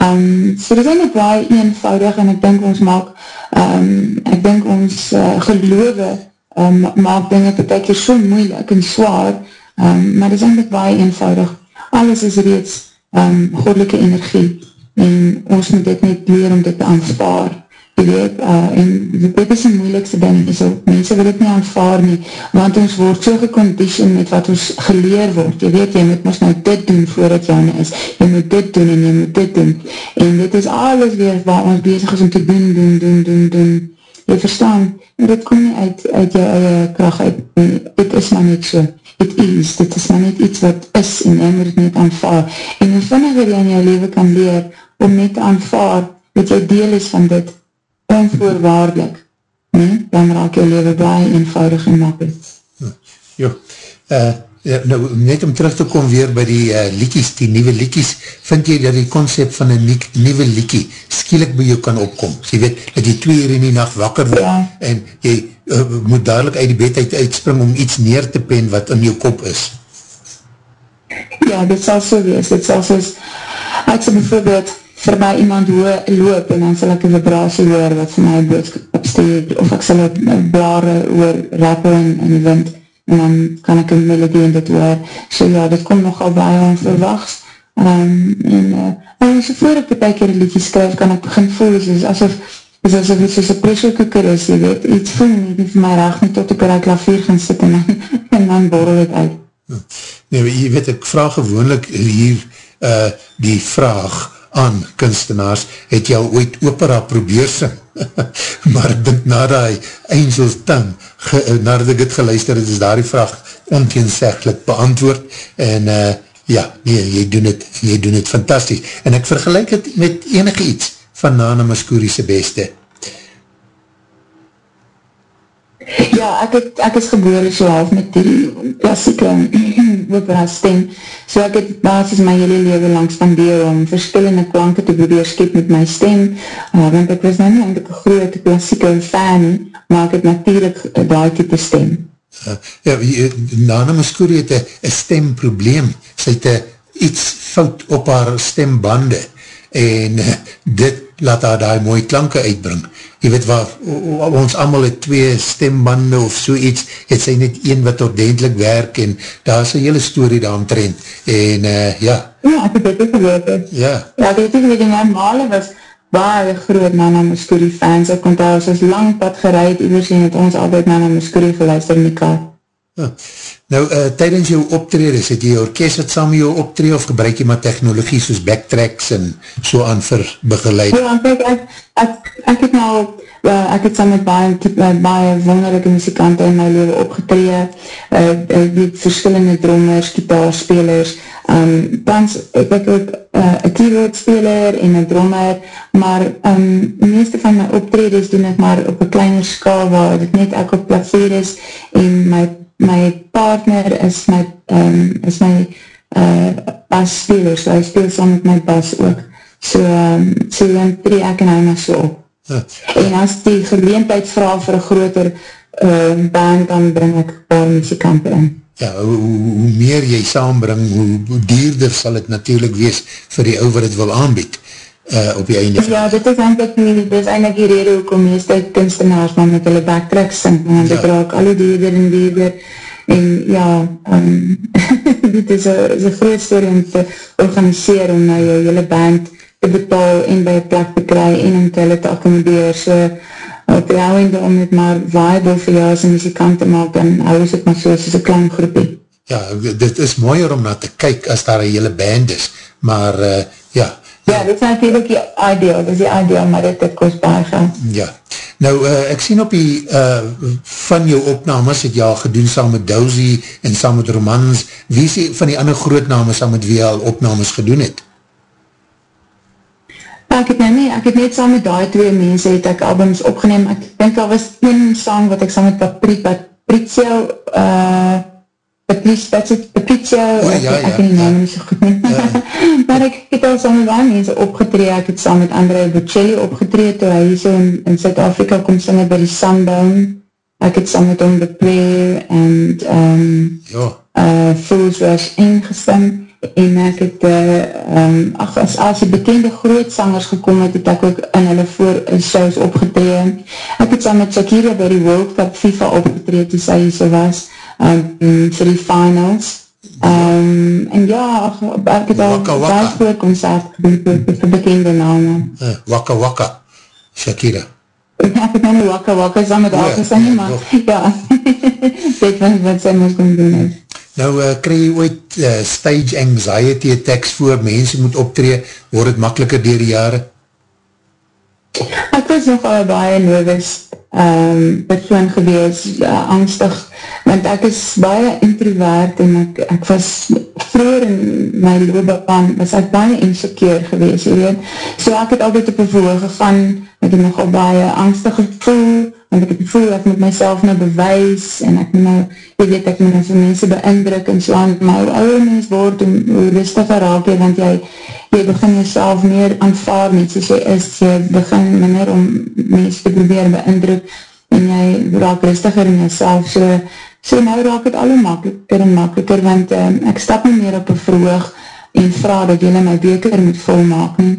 Um, so dit is eindelijk baie eenvoudig en ek denk ons maak, um, ek denk ons uh, geloof um, maak dinge per keer so moeilik en zwaar, um, maar dit is eindelijk baie eenvoudig. Alles is reeds um, godelike energie en ons moet dit net leer om dit te aanvaar. Jy weet, uh, en dit is die moeilikste ding, so, mense wil dit nie aanvaar nie, want ons word so gecondition met wat ons geleer word, jy weet, jy moet ons nou dit doen voordat jou is, jy moet dit doen en jy moet dit doen, en dit is alles weer waar ons bezig is om te doen, doen, doen, doen, doen, jy verstaan, en dit kom nie uit, uit jou eie kracht uit, dit is maar net so, it is, dit is maar net iets wat is en jy moet net aanvaar. En hoe vinniger jy in jou leven kan leer om net te aanvaar dat jy deel is van dit onvoorwaardelik, nee? dan raak jou leven baie eenvoudig en makkelijk. Jo, uh, Ja, nou, net om terug te kom weer by die uh, liekies, die nieuwe liekies, vind jy dat die concept van een nieuwe liekie skielik by jou kan opkom? So jy weet, dat jy twee uur in die nacht wakker word ja. en jy uh, moet dadelijk uit die bed uit uitspring om iets neer te pen wat in jou kop is. Ja, dit sal so wees. Dit sal soos, ek sal bijvoorbeeld vir my iemand loop en dan sal ek een vibratie hoor wat vir my boodskap opsteek, of ek sal een blare hoor rappen in die wind en dan kan ek een melodie in dit hoor. So ja, dit kom nogal baie onverwachts. Um, en uh, en so voor ek die keer een liedje skryf, kan ek begin voel, is asof is asof het soos een pressure cooker is, jy weet, iets voel nie, nie vir my raag nie, tot ek er uit klavier gaan sit en, en dan borrel het uit. Nee, jy weet, ek vraag gewoonlik hier uh, die vraag aan kunstenaars, het al ooit opera probeer sing? maar dink na die Angels Tongue, nadat ek het geluister, het is daar die vraag onteenseglik beantwoord, en uh, ja, nee, jy doen het, jy doen het fantastisch, en ek vergelijk het met enige iets van Nana Muscuri's beste. Ja, ek, het, ek is geboren so half met die klassieke opera stem, so ek het basis my hele leven lang spandeer om verskillende klanke te probeer skep met my stem, uh, want ek was nou nie eindelijk een grote klassieke fan, maar ek het natuurlijk daai type stem. Uh, ja, Nana Muscuri het een stemprobleem, sy het iets fout op haar stembande, en uh, dit laat haar die mooie klanke uitbring. Jy weet waar, ons allemaal het twee stembande of so iets, het sy net een wat ordentlik werk en daar is een hele story daar omtrend. En uh, ja. Ja, het dit ook geweet. Ja. Ja, ek weet nie, my male was baie groot Nana Muscuri fans. Ek kon daar, ons lang pad gereid, ieders en het ons altijd Nana Muscuri geluister in die kar. Huh. Nou, uh, tydens jou optredes, het jy jou orkest wat saam jou optred of gebruik jy maar technologie soos backtracks en so aan vir begeleid? Ja, kijk, ek, ek, ek het nou, uh, ek het saam met baie, uh, baie wonderlijke muzikante in my leven opgetree, uh, uh, die verskillende drummers, gitaarspelers, um, tans ek ek ook uh, een keyboard speler en een drummer, maar um, meeste van my optredes doen ek maar op een kleiner skaal waar het net ek op plaveer is en my my partner is my, um, is my uh, basspeler, so hy speel saam met my bas ook. So, um, so dan tree ek en hy maar so op. Huh. En as die geleentheidsvraag vir een groter um, band, dan bring ek paar muzikante in. Ja, hoe, hoe meer jy saambring, hoe, hoe dierder sal het natuurlijk wees vir die ou wat het wil aanbied uh, op die einde. Ja, dit is eindelijk nie, dit is eindelijk die rede hoekom meeste kunstenaars maar met hulle backtracks sing, want ja. dit raak alle dierder en dierder, en ja, um, dit is een groot story om te organiseer, om nou jou hele band te betaal en by plek te kry, en om te hulle te accommodeer, so op die ouwende om het maar viable vir jou as een muzikant te maak, en hou is het maar so as een klein groepie. Ja, dit is mooier om na te kyk as daar een hele band is, maar uh, ja, Ja, dit is natuurlijk die ideal, dit is die ideal, maar dit, dit kost baie gaan. Ja, nou uh, ek sien op die uh, van jou opnames het jy al gedoen saam met Dousie en saam met Romans, wie is die van die ander grootnames saam met wie jy al opnames gedoen het? Ja, ek het nou nie, ek het net saam met die twee mense het ek albums opgeneem, ek denk al was een song wat ek saam met Patricio, uh, Patricia, oh, ja, ek het die naam nie so goed nie. Ja. maar ek het al saam met baie mense opgetree, ek het saam met André Bocelli opgetree, toe hy so in, in Zuid-Afrika kom sing by die Sundown, ek het saam met hom The Prayer en um, ja. uh, Fools Rush ingesing, en ek het uh, um, ach, as, as die bekende grootsangers gekom het, het ek ook in hulle voor in shows opgetree. Ek het saam met Shakira by die World Cup FIFA opgetree, toe sy so was, um, vir die finals. Um, en ja, ek het al baie groot concert vir bekende name. Uh, waka Waka, Shakira. Ja, ek het nou nie Waka Waka saam met haar gesê nie, maar ja, dit wat, wat sy moest kon doen het. Nou, uh, krij jy ooit uh, stage anxiety attacks voor mense moet optree, word het makkeliker dier die jare? Ek was nogal baie nervous um, persoon gewees, uh, angstig, want ek is baie introvert en ek, ek was vroeger in my loopbaan, was ek baie insecure gewees, jy weet. So ek het altijd op een voel gegaan, ek het nogal baie angstig gevoel, want ek het gevoel ek met myself nou bewys, en ek nou, jy weet, ek moet nou vir mense beindruk, en so aan, maar hoe ouwe mens word, en hoe rustiger raak jy, want jy, jy begin jyself meer aanvaar met soos jy is, jy begin minder om mens te probeer beindruk en jy raak rustiger in jyself, so, so nou raak het alle makkelijker en makkelijker, want um, ek stap nie meer op een vroeg en vraag dat jylle my beker moet volmaken,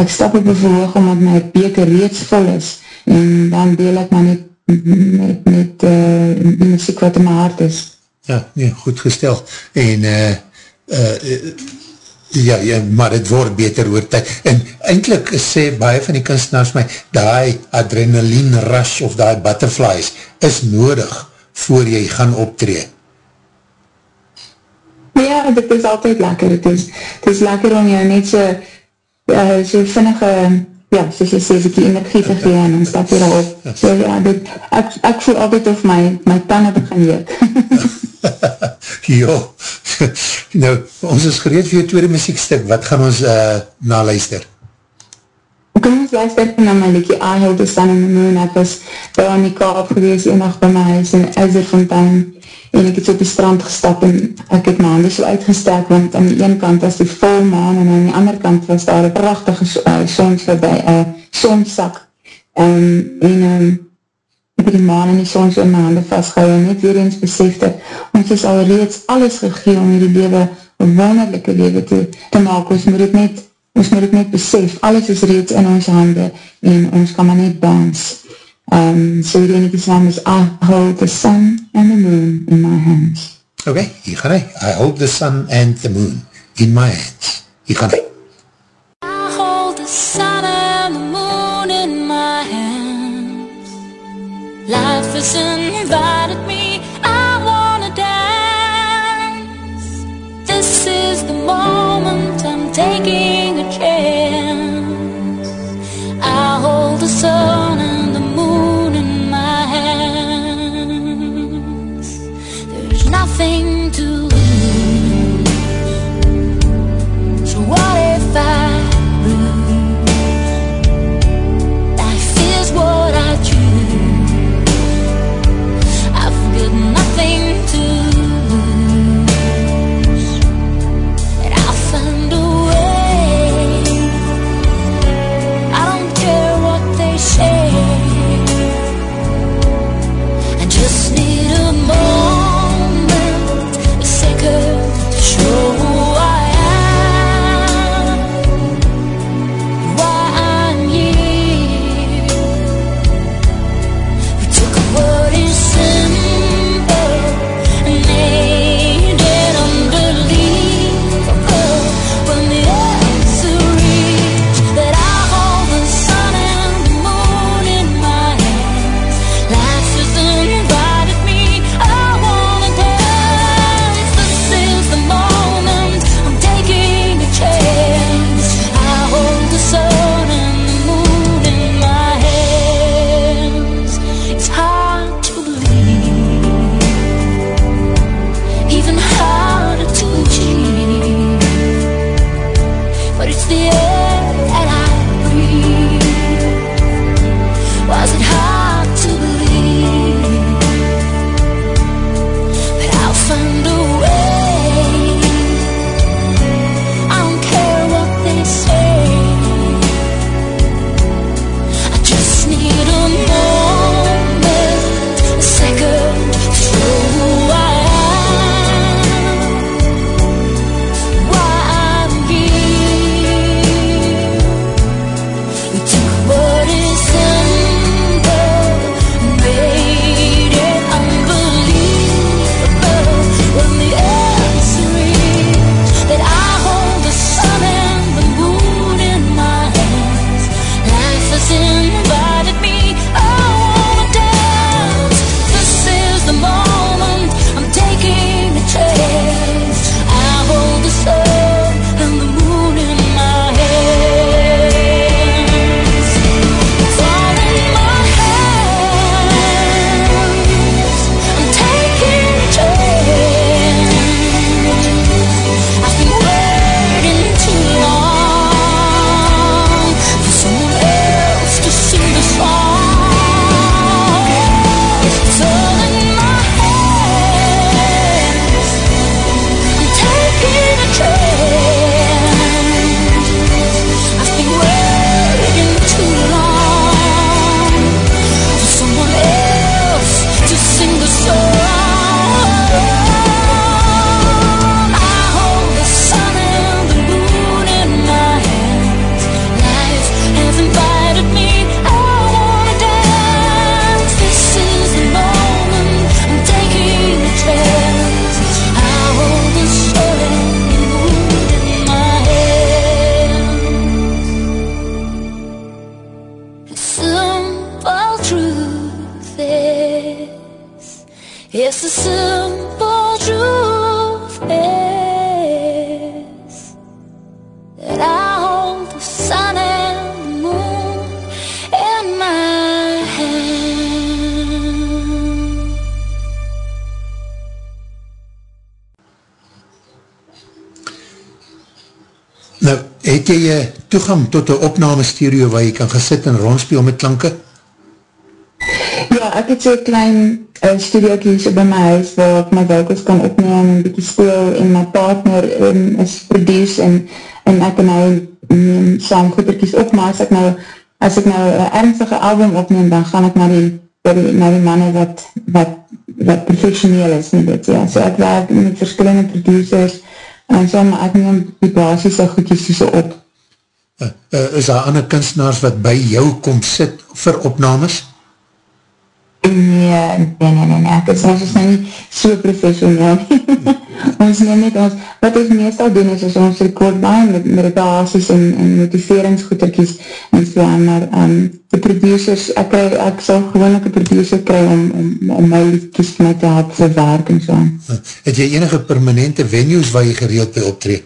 ek stap op een vroeg omdat my beker reeds vol is en dan deel ek maar net met, met uh, die muziek wat in my hart is. Ja, nee, goed gestel. En uh, uh, Ja, ja, maar het word beter oor tyd. En eindelijk sê baie van die kunstenaars my, die adrenaline rush of die butterflies is nodig voor jy gaan optree. Ja, dit is altyd lekker. Het is, het is lekker om jou net so, uh, so vinnige, ja, soos jy sê, die energie te gee en stap hier al op. So ja, dit, ek, ek voel altyd of my, my tanden begin jeuk. ja, nou, ons is gereed vir jou tweede muziekstuk, wat gaan ons uh, na luister? Kom ons luister na my liekie I Hold the Sun in the Moon, ek was daar in die kaap gewees, nacht by my huis in Ezerfontein, en ek het so op die strand gestap, en ek het my handen so uitgestek, want aan die ene kant was die vol maan, en aan die andere kant was daar een prachtige sons voorbij, uh, sonsak, um, en um, ek het die maan en die son so in my handen vastgehou en net weer eens besef dat ons is al reeds alles gegeen om die lewe, een wonderlijke lewe te, te maak. Ons moet het net, ons moet het net besef, alles is reeds in ons handen en ons kan maar net dans. Um, so die enige naam is I hold the sun and the moon in my hands. Ok, hier gaan hy. I hold the sun and the moon in my hands. Hier gaan hy. I hold the sun and the moon in my hands. Life has invited jy uh, toegang tot een opname stereo waar jy kan gesit en rondspeel met klanke? Ja, ek het so'n klein uh, studiokie so by my huis waar ek my vocals kan opneem en bykie speel en my partner um, is produce en, en ek kan nou neem saam goedertjies op, maar as ek nou as ek nou een ernstige album opneem, dan gaan ek na die, na die, na die manne wat, wat, wat professioneel is, nie dit, ja. So ek werk met verskillende producers en so, maar ek neem die basisse goedjes so op. Uh, uh, is daar ander kunstenaars wat by jou kom sit vir opnames? Nee, nee, nee, nee, nee, ek is, ons is nou nie so professioneel. ons neem net ons, wat ons meestal doen is, is ons record baie met, met die basis en, en motiveringsgoedertjies en so, maar um, die producers, ek, ek sal gewoon ek een producer kry om, om, om my liedjes met te help verwerk en so. Uh, het jy enige permanente venues waar jy gereeld by optree?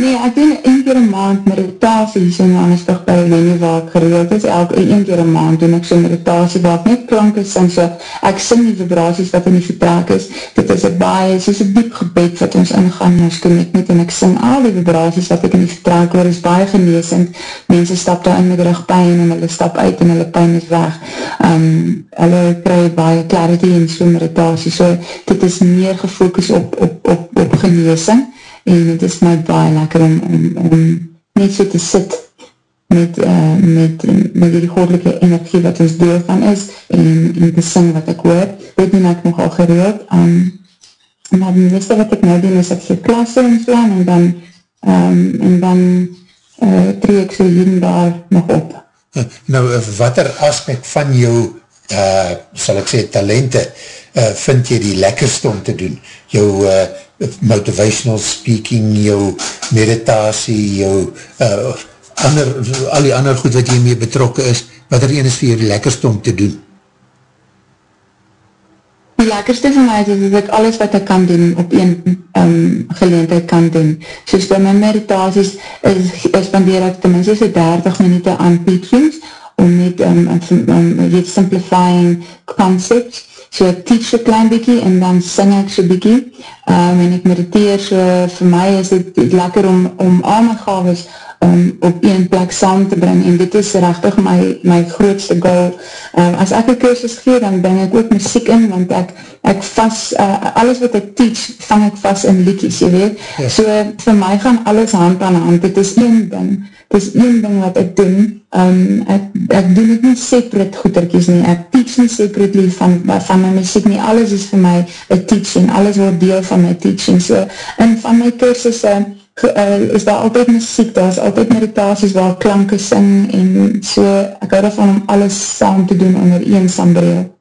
Nee, ek doen een keer een maand meditasie so in Johannesburg by Lenny waar ek gereeld is. Elke een keer een maand doen ek so meditasie waar ek net klank is en so ek sing die vibraties wat in die vertrek is. Dit is een baie, soos een diep gebed wat ons ingaan en ons connect en ek sing al die vibraties wat ek in die vertrek hoor is baie geneesend. Mense stap daar in met rugpijn en hulle stap uit en hulle pijn is weg. Um, hulle krijg baie clarity en so meditasie. So dit is meer gefocus op, op, op, op geneesing en het is my baie lekker om, om, om net so te sit met, uh, met, met die godelike energie wat ons van is en, en te sing wat ek hoor. Dit doen ek nogal gereeld. Um, maar die meeste wat ek nou doen is ek vir klasse inslaan en dan, um, en dan uh, tree ek so hier en daar nog op. Nou, wat er aspect van jou, uh, sal ek sê, talente, uh, vind jy die lekkerste om te doen? Jou uh, motivational speaking, jou meditatie, jou uh, ander, al die ander goed wat jy mee betrokken is, wat er een is vir jou lekkerste om te doen? Die lekkerste vir my is dat ek alles wat ek kan doen op een um, geleentheid kan doen. Soos by my meditaties is, is spandeer ek tenminste so 30 minuut aan teachings om net um, um, um, simplifying concepts so ek teach so klein bykie en dan sing ek so bykie um, en ek mediteer so vir my is dit lekker om, om al my gaves um, op een plek saam te bring. En dit is rechtig my, my grootste goal. Um, as ek een kursus gee dan bring ek ook muziek in want ek, ek vast, uh, alles wat ek teach vang ek vast in liedjes, jy weet. Ja. so vir my gaan alles hand aan hand. Dit is een ding dit is een ding wat ek doen, um, ek, ek doen het nie separate goedertjes nie, ek teach nie separately van, van my muziek nie, alles is vir my een teaching, alles word deel van my teaching, so, en van my kursus, uh, is daar altyd muziek, daar is altyd meditaties waar klanke sing, en so, ek hou daarvan om alles saam te doen onder een sambreel.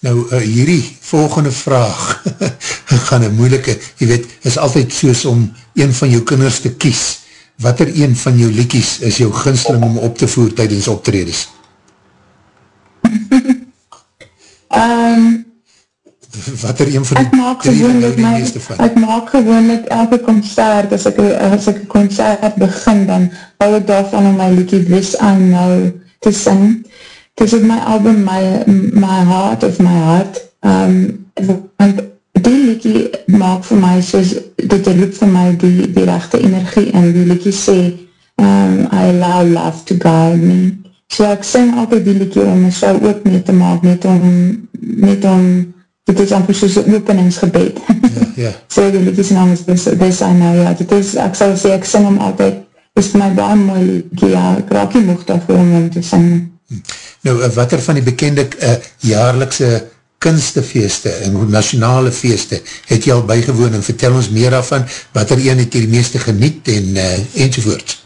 Nou, uh, hierdie volgende vraag, gaan een moeilike, jy weet, is altyd soos om een van jou kinders te kies, wat er een van jou liekies is jou ginsteling om op te voer tydens optredes? um, wat er een van die ek maak gewoonlik my, ek maak gewoonlik elke concert, as ek, as ek concert begin, dan hou ek daarvan om my liekie Wish I Know te sing. Het is op my album My, my Heart of My Heart, um, want die liekie maak vir my soos, dit roep vir my die, die rechte energie en die liekie sê, um, I allow love to guide me. So ek sing altyd die liekie om my so ook mee te maak, net om, net om, dit is amper soos een openingsgebed. Ja, ja. so die liekie naam is this, this I know, ja, dit is, ek sal sê, ek sing om altyd, dit is my baie mooi liekie, ja, ek raak nie mocht daarvoor om om te sing. Hm. Nou, wat er van die bekende uh, jaarlikse kunstefeeste en nationale feeste het jy al bygewoon en vertel ons meer af van wat er een het jy die meeste geniet en uh, enzovoort.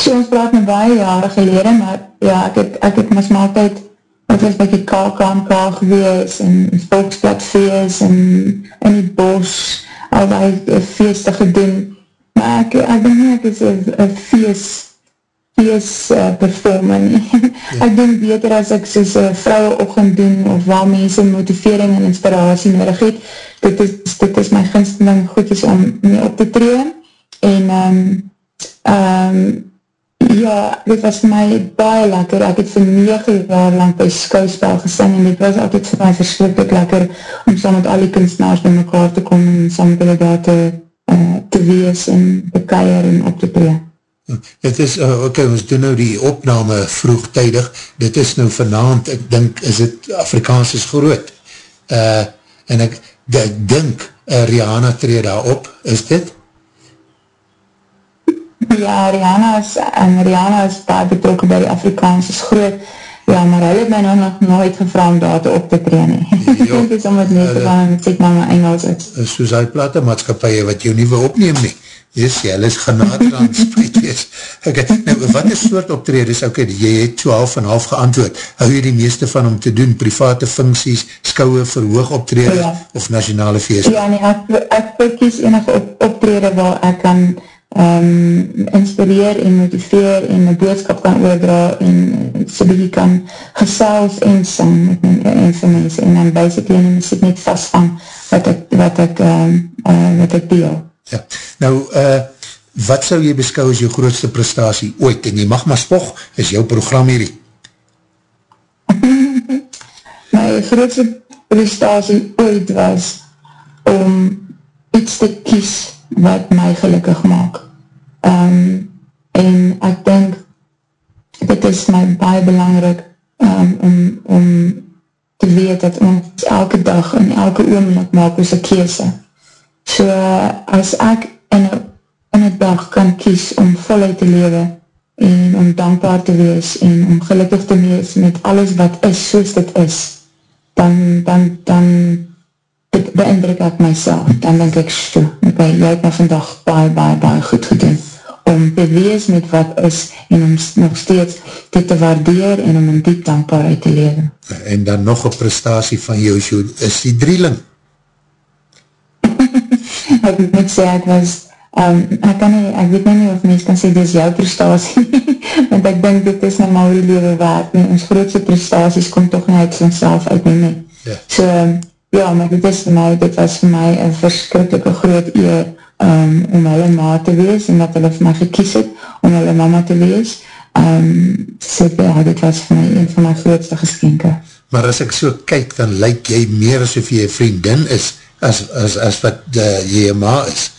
So ons praat my baie jare gelede, maar ja, ek het, ek het mis maar altyd, het was bykie KKMK gewees en volksplatfeest en in die bos al die feeste gedoen, maar ek, ek denk nie ek is een feest feest uh, performen. ja. Ek doen beter as ek soos uh, vrouwe ochend doen of waar mense motivering en inspiratie nodig het. Dit is, dit is my ginsteling goedjes om mee op te tree. En um, um, ja, dit was vir my baie lekker. Ek het vir 9 jaar lang by skouspel gesing en dit was altijd vir my verschrikkelijk lekker om saam met al die kunstenaars by mekaar te kom en saam met hulle daar te, uh, te wees en te keier en op te tree. Het is, uh, ok, ons doen nou die opname vroegtijdig, dit is nou vanavond, ek dink, is het Afrikaans is groot, uh, en ek, ek dink, uh, Rihanna tree daar op, is dit? Ja, Rihanna is, en Rihanna is daar betrokken by die Afrikaans is groot, ja, maar hy het my nou nog nooit gevra om daar te op te tree nie. Ek is om het nie te gaan, het sê maar my Engels uit. Soos hy platte maatskapie wat jou nie wil opneem nie. Yes, jy is genadrand spuit wees. Okay, nou, wat is soort optreders? Ok, jy het so half en half geantwoord. Hou jy die meeste van om te doen? Private funksies, skouwe, verhoog optreder ja. of nationale feest? Ja, nee, ek, ek verkies enige op, optreder waar ek kan um, inspireer en motiveer en een boodskap kan oordra en so die kan gesels en sing met my, en vir mense en dan basically in die muziek net vastvan wat ek, wat ek, um, uh, wat ek deel. Ja. Nou, uh, wat sou jy beskou as jou grootste prestatie ooit? En jy mag maar spog, is jou program hierdie. My grootste prestatie ooit was om iets te kies wat my gelukkig maak. Um, en ek denk dit is my baie belangrik um, om, om te weet dat ons elke dag en elke oomlik maak ons een keese. So as ek in een, in dag kan kies om voluit te lewe en om dankbaar te wees en om gelukkig te wees met alles wat is soos dit is, dan, dan, dan beindruk ek myself. Dan denk ek, so, okay, jy het my vandag baie, baie, baie goed gedoen om te wees met wat is en om nog steeds dit te waardeer en om in diep dankbaarheid te lewe. En dan nog een prestatie van jou is die drieling. ek moet sê, ek was um, ek kan nie, ek weet nie of mens kan sê dit is jou prestatie want ek denk dit is nou maar die lewe waard nie. ons grootste prestaties kom toch nie uit vanself uit nie, nie. Ja. so um, ja, maar dit is vir my, dit was vir my een verskrikkelijke groot eer um, om hulle ma te wees en dat hulle vir my gekies het om hulle mama te wees. Um, so ja, dit was vir my een van my grootste geskenke. Maar as ek so kyk, dan lyk jy meer asof jy vriendin is as, as, as wat uh, jy ma is.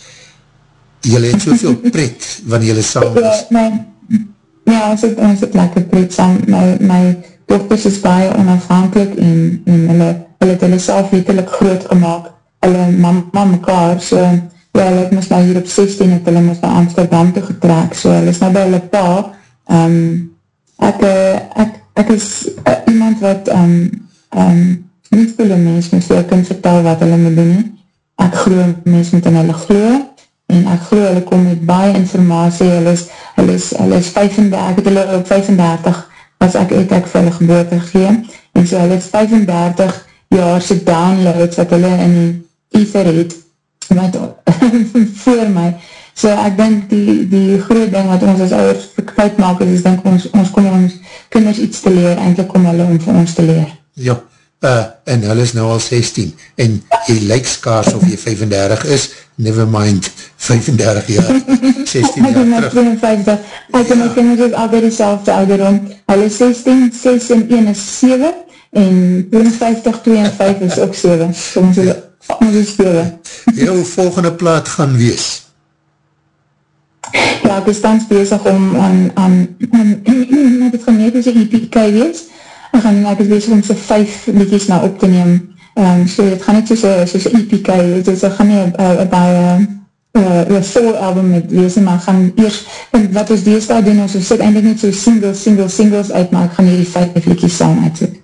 Julle het soveel pret wanneer julle saam ja, is. Ja, my, ja ons, het, ons het lekker pret saam. My, my dochters is baie onafhankelijk en, en hulle, hulle het hulle self wetelik groot gemaakt. Hulle mama mekaar, so ja, hulle het mis nou hier op 16 het hulle mis na Amsterdam toe getrek, so hulle is nou by hulle pa, um, ek, eh, ek, ek is uh, iemand wat um, um, nie veel mens moet veel kan vertel wat hulle moet doen, ek glo mens moet in hulle glo, en ek glo hulle kom met baie informatie, hulle is, hulle is, hulle is 35, ek het hulle op 35, as ek het ek vir hulle geboorte gegeen, en so hulle is 35 jaarse downloads wat hulle in ether het, wat voor my. So ek denk die, die groot ding wat ons as ouders verkwijt maak is, is denk ons, ons kom ons kinders iets te leer, eindelijk kom hulle om vir ons te leer. Ja, uh, en hulle is nou al 16 en jy lyk skaars of jy 35 is, never mind 35 jaar, 16 jaar terug. 52, ek my ja. kinders is altijd die selfde ouderom, hulle 16, 6 en 1 is 7 en 52, 2 en 5 is ook 7, so ons is ja jou volgende plaat gaan wees? Ja, ek is tans bezig om aan, aan, aan met het genetische EPK wees. Ek, gaan, ek is bezig om so vijf liedjes nou op te neem. Um, so het gaan niet soos, soos EPK wees, dus ek gaan nie uh, baie uh, full album met wees, maar gaan eerst, wat ons dees daar doen, ons sit eindelijk niet so singles, singles, singles uit, maar ek gaan hier die vijf liedjes saam uitzet.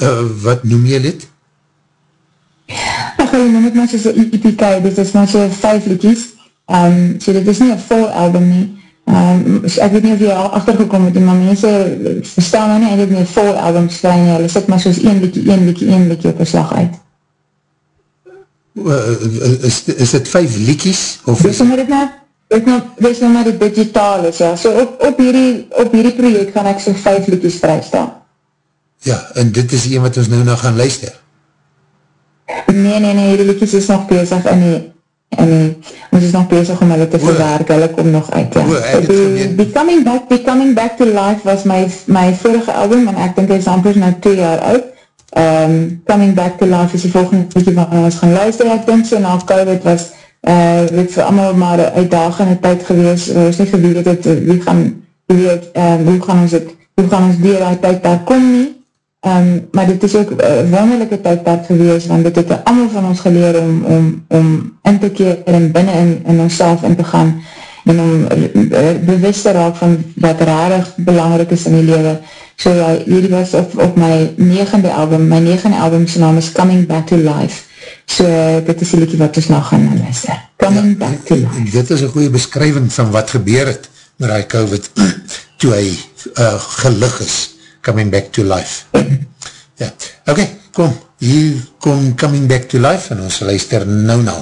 Uh, wat noem jy dit? Ach, jy noem het maar soos een EPK, dit is maar so vijf liedjes. Um, so dit is nie een vol album nie. Um, so ek weet nie of jy al achtergekom het, maar mense verstaan nou nie eindelijk nie vol album skryf nie. Hulle sit maar soos een liedje, een liedje, een liedje op een slag uit. Uh, is, is dit vijf liedjes? Of is dit nou, dit nou, dit nou maar die digitaal is, ja. So op, op, hierdie, op hierdie project gaan ek so vijf liedjes vrystaan. Ja, en dit is een wat ons nou nog gaan luister. Nee, nee, nee, die liedjes is nog bezig en die, en die, ons is nog bezig om hulle te verwerk, hulle kom nog uit, ja. O, die, die, coming back, Back to Life was my, my vorige album, en ek denk hy is amper nou 2 jaar oud. Um, Coming Back to Life is die volgende liedje wat ons gaan luister, ek denk so, na COVID was, uh, weet vir allemaal maar uitdagende tyd gewees, ons nie geweet het, wie gaan, wie weet, um, hoe gaan ons het, hoe gaan ons uit tyd daar kom nie, Um, maar dit is ook uh, wonderlijke tijdperk geweest, want dit het allemaal van ons geleerd om, om, om in te keer en binnen in, in onszelf in te gaan en om uh, bewust te raak van wat rarig belangrijk is in die leven. So ja, hierdie was op, op my negende album, my negende album sy naam is Coming Back to Life. So uh, dit is die liedje wat ons nou gaan luister. Coming ja, Back to Life. Dit is een goeie beskrywing van wat gebeur het met die COVID toe hy uh, gelig is coming back to life. Ja, okay, kom, hier kom coming back to life en ons luister nou nou.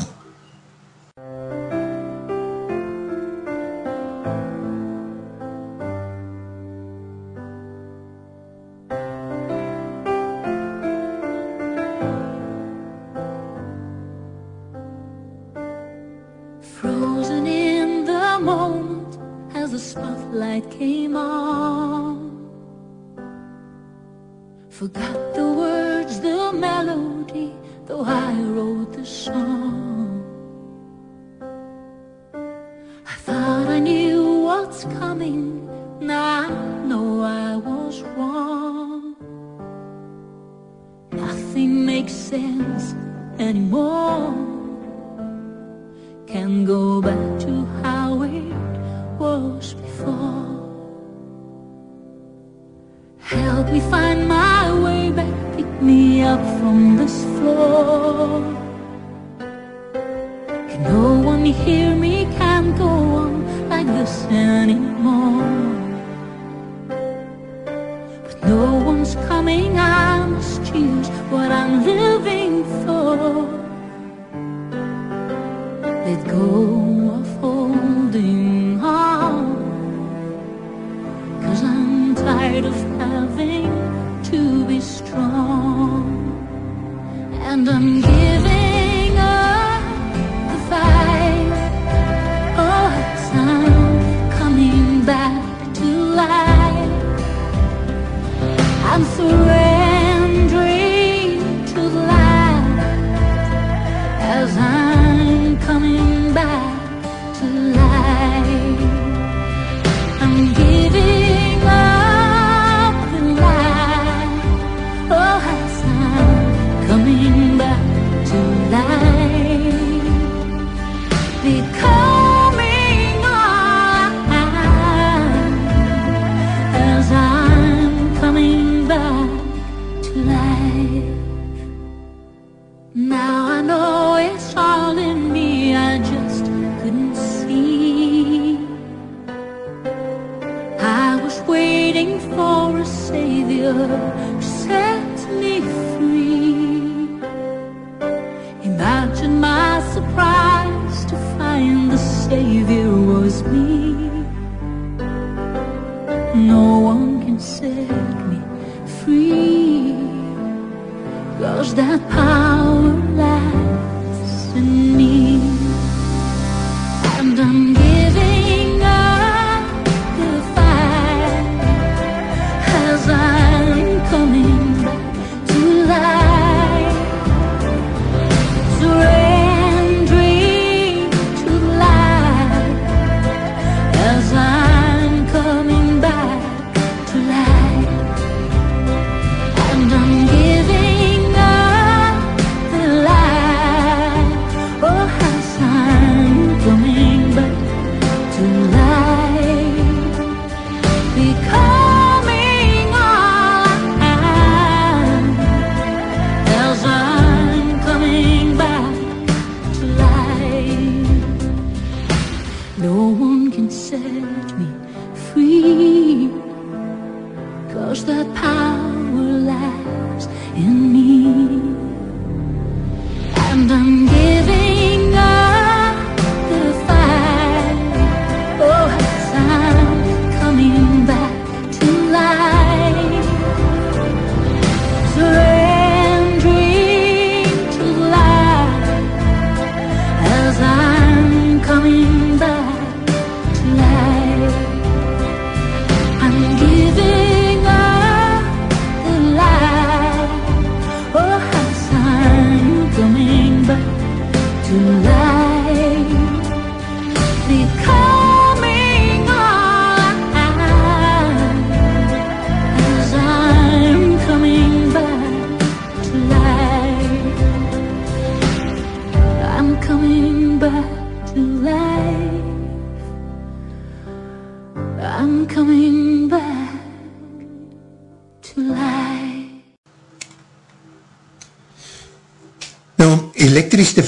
back to life.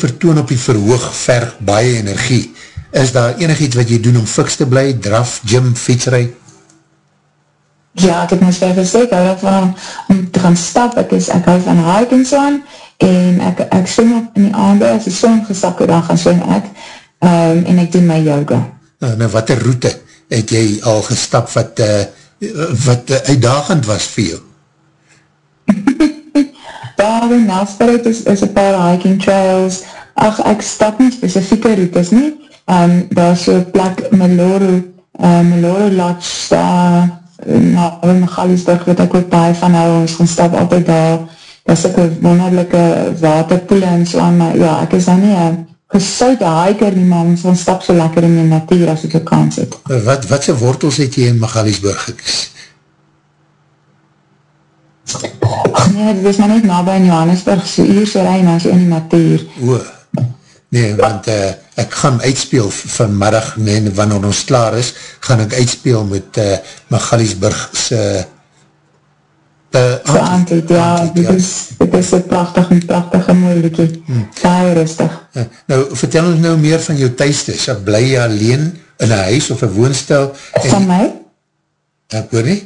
vertoon op die verhoog verg baie energie. Is daar enig iets wat jy doen om fiks te bly, draf, gym, fietsrij? Ja, ek het nou sê gesê, ek hou van om te gaan stap, ek, is, ek hou van hike en soan, en ek, ek swing op in die aande, as die son gesak het, dan gaan swing ek, um, en ek doen my yoga. Eh, nou, nou wat een route het jy al gestap wat, uh, wat uh, uitdagend was vir jou? behalwe Nelspruit is, is een paar hiking trails, ach ek stap nie specifieke routes nie, um, daar is so'n plek Meloro, uh, eh, Meloro Lodge, uh, na Magaliesburg, wat ek ook baie van hou, ons gaan stap altyd daar, daar is ook wonderlijke waterpoele en so aan, maar ja, ek is dan nie een gesuide hiker nie, maar ons gaan stap so lekker in die natuur as ek een kans het. Wat, wat sy wortels het jy in Magaliesburg gekies? Nee, dit is maar net nabij in Johannesburg, so Ierse rein as in die natuur. O, nee, want uh, ek gaan uitspeel vanmiddag, nee, wanneer ons klaar is, gaan ek uitspeel met uh, Magaliesburgse uh, antwoord. Ja, antwoord, dit, ja. Is, dit is een prachtig en prachtige moeilijkie. Hmm. Baie rustig. Uh, nou, vertel ons nou meer van jou thuisde. So, bly jy alleen in een huis of een woonstel? Van my? Ek hoor nie?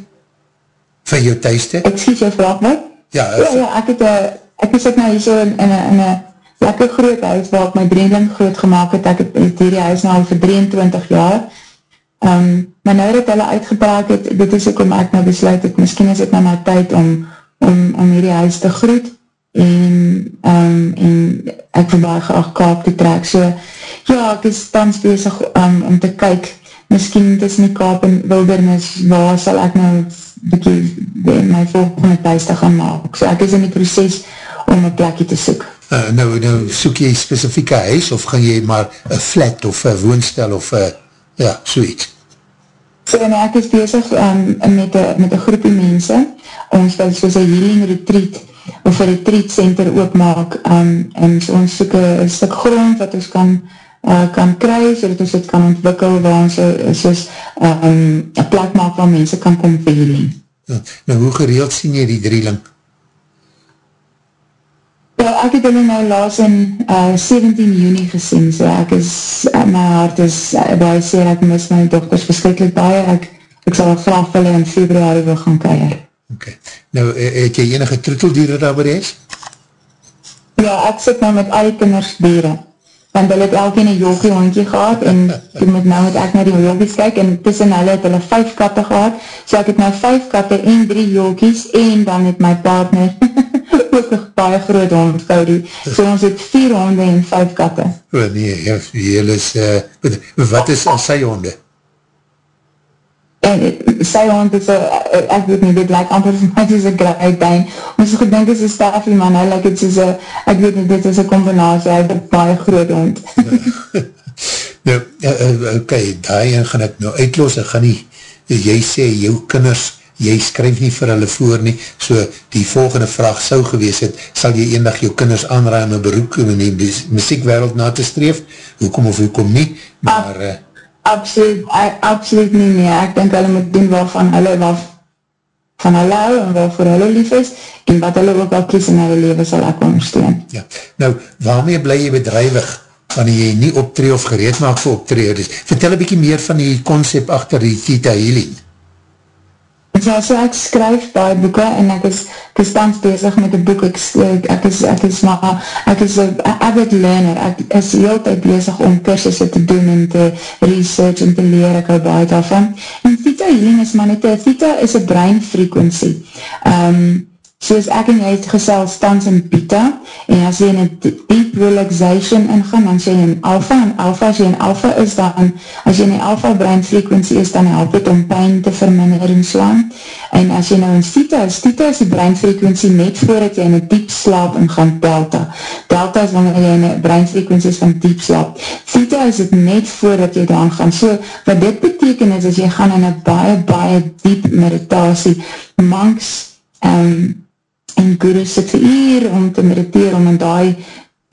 Van jou thuisde? Ek schiet jou vraag my? Ja, ja, ja, ek het, uh, ek is ook nou hier so in, in, in een lekker groot huis waar ek my breending groot gemaakt het. Ek het hierdie huis nou al vir 23 jaar. Um, maar nou dat hulle uitgebraak het, dit is ook om ek nou besluit het, miskien is het nou maar tyd om, om, om hierdie huis te groet en, um, en ek wil baie graag kaap te trek. So, ja, ek is tans bezig um, om te kyk, miskien tussen die kaap en wildernis, waar sal ek nou bykie my volgende thuis te gaan maak. So ek is in die proces om een plekje te soek. Uh, nou, nou soek jy specifieke huis of gaan jy maar een flat of een woonstel of een, ja, soeits? So nou, ek is bezig um, met een groepie mense, ons wil soos een healing retreat of een retreat center oopmaak um, en so ons soek een stuk grond wat ons kan uh, kan kry, so dat ons het kan ontwikkel, waar ons uh, soos um, een plek maak waar mense kan kom vir healing. Ja, nou, hoe gereeld sien jy die drieling? Ja, ek het hulle nou laas in uh, 17 juni gesien, so ek is, uh, my hart is, uh, baie sê, ek mis my dochters verskrikkelijk baie, ek, ek sal graag hulle in februari wil gaan keier. Ok, nou, het jy enige troeteldieren daar waar jy is? Ja, ek sit nou met al die kinders dieren want hulle het elkeen een jokie hondje gehad, en toe moet nou met ek na die jokies kyk, en tussen hulle het hulle vijf katte gehad, so ek het nou vijf katte en drie jokies, en dan het my partner ook een baie groot hond, Cody. so ons het vier honde en vijf katte. O nee, jy is, uh, wat is al sy honde? En sy hond is a, ek weet nie, dit lyk amper vir my soos een Great Dane, ons gedink is een Staffie man, hy lyk het soos een, ek weet nie, dit is een combinatie, hy het een baie groot hond. nou, ok, daarin gaan ek nou uitloos, ek gaan nie, jy sê, jou kinders, jy skryf nie vir hulle voor nie, so die volgende vraag sou gewees het, sal jy eendag jou kinders aanraai om een beroek in die muziekwereld na te streef, hoekom of hoekom nie, maar... Uh, Absoluut, absoluut nie nie. Ek denk hulle moet doen waarvan hulle wat van hulle hou en waarvoor hulle lief is en wat hulle ook al kies in hulle leven sal ek ondersteun. Ja, nou, waarmee bly jy bedrijwig wanneer jy nie optree of gereed maak vir optree? Dus, vertel een bykie meer van die concept achter die Tita Healing. Ja, so ek skryf baie boeken en ek is, ek is stans bezig met die boek, ek, ek is, ek is maar, ek is een avid learner, ek is heel tijd bezig om kursusse te doen en te research en te leer, ek hou baie daarvan. En theta healing is maar net, theta is een breinfrequentie. Um, soos ek en jy het gesel stans in beta, en as jy in een deep relaxation ingaan, dan sê jy in alpha, en alpha, as jy in alpha is, dan, as jy in die alpha brain frequency is, dan help het om pijn te verminder en slaan, en as jy nou in theta is, theta is die brain frequency net voordat jy in een diep slaap ingaan, delta, delta is wanneer jy in een brain frequency is van diep slaap, theta is het net voordat jy daar gaan, so, wat dit beteken is, as jy gaan in een baie, baie diep meditatie, monks, um, en guru sit vir uur om te mediteer, om in die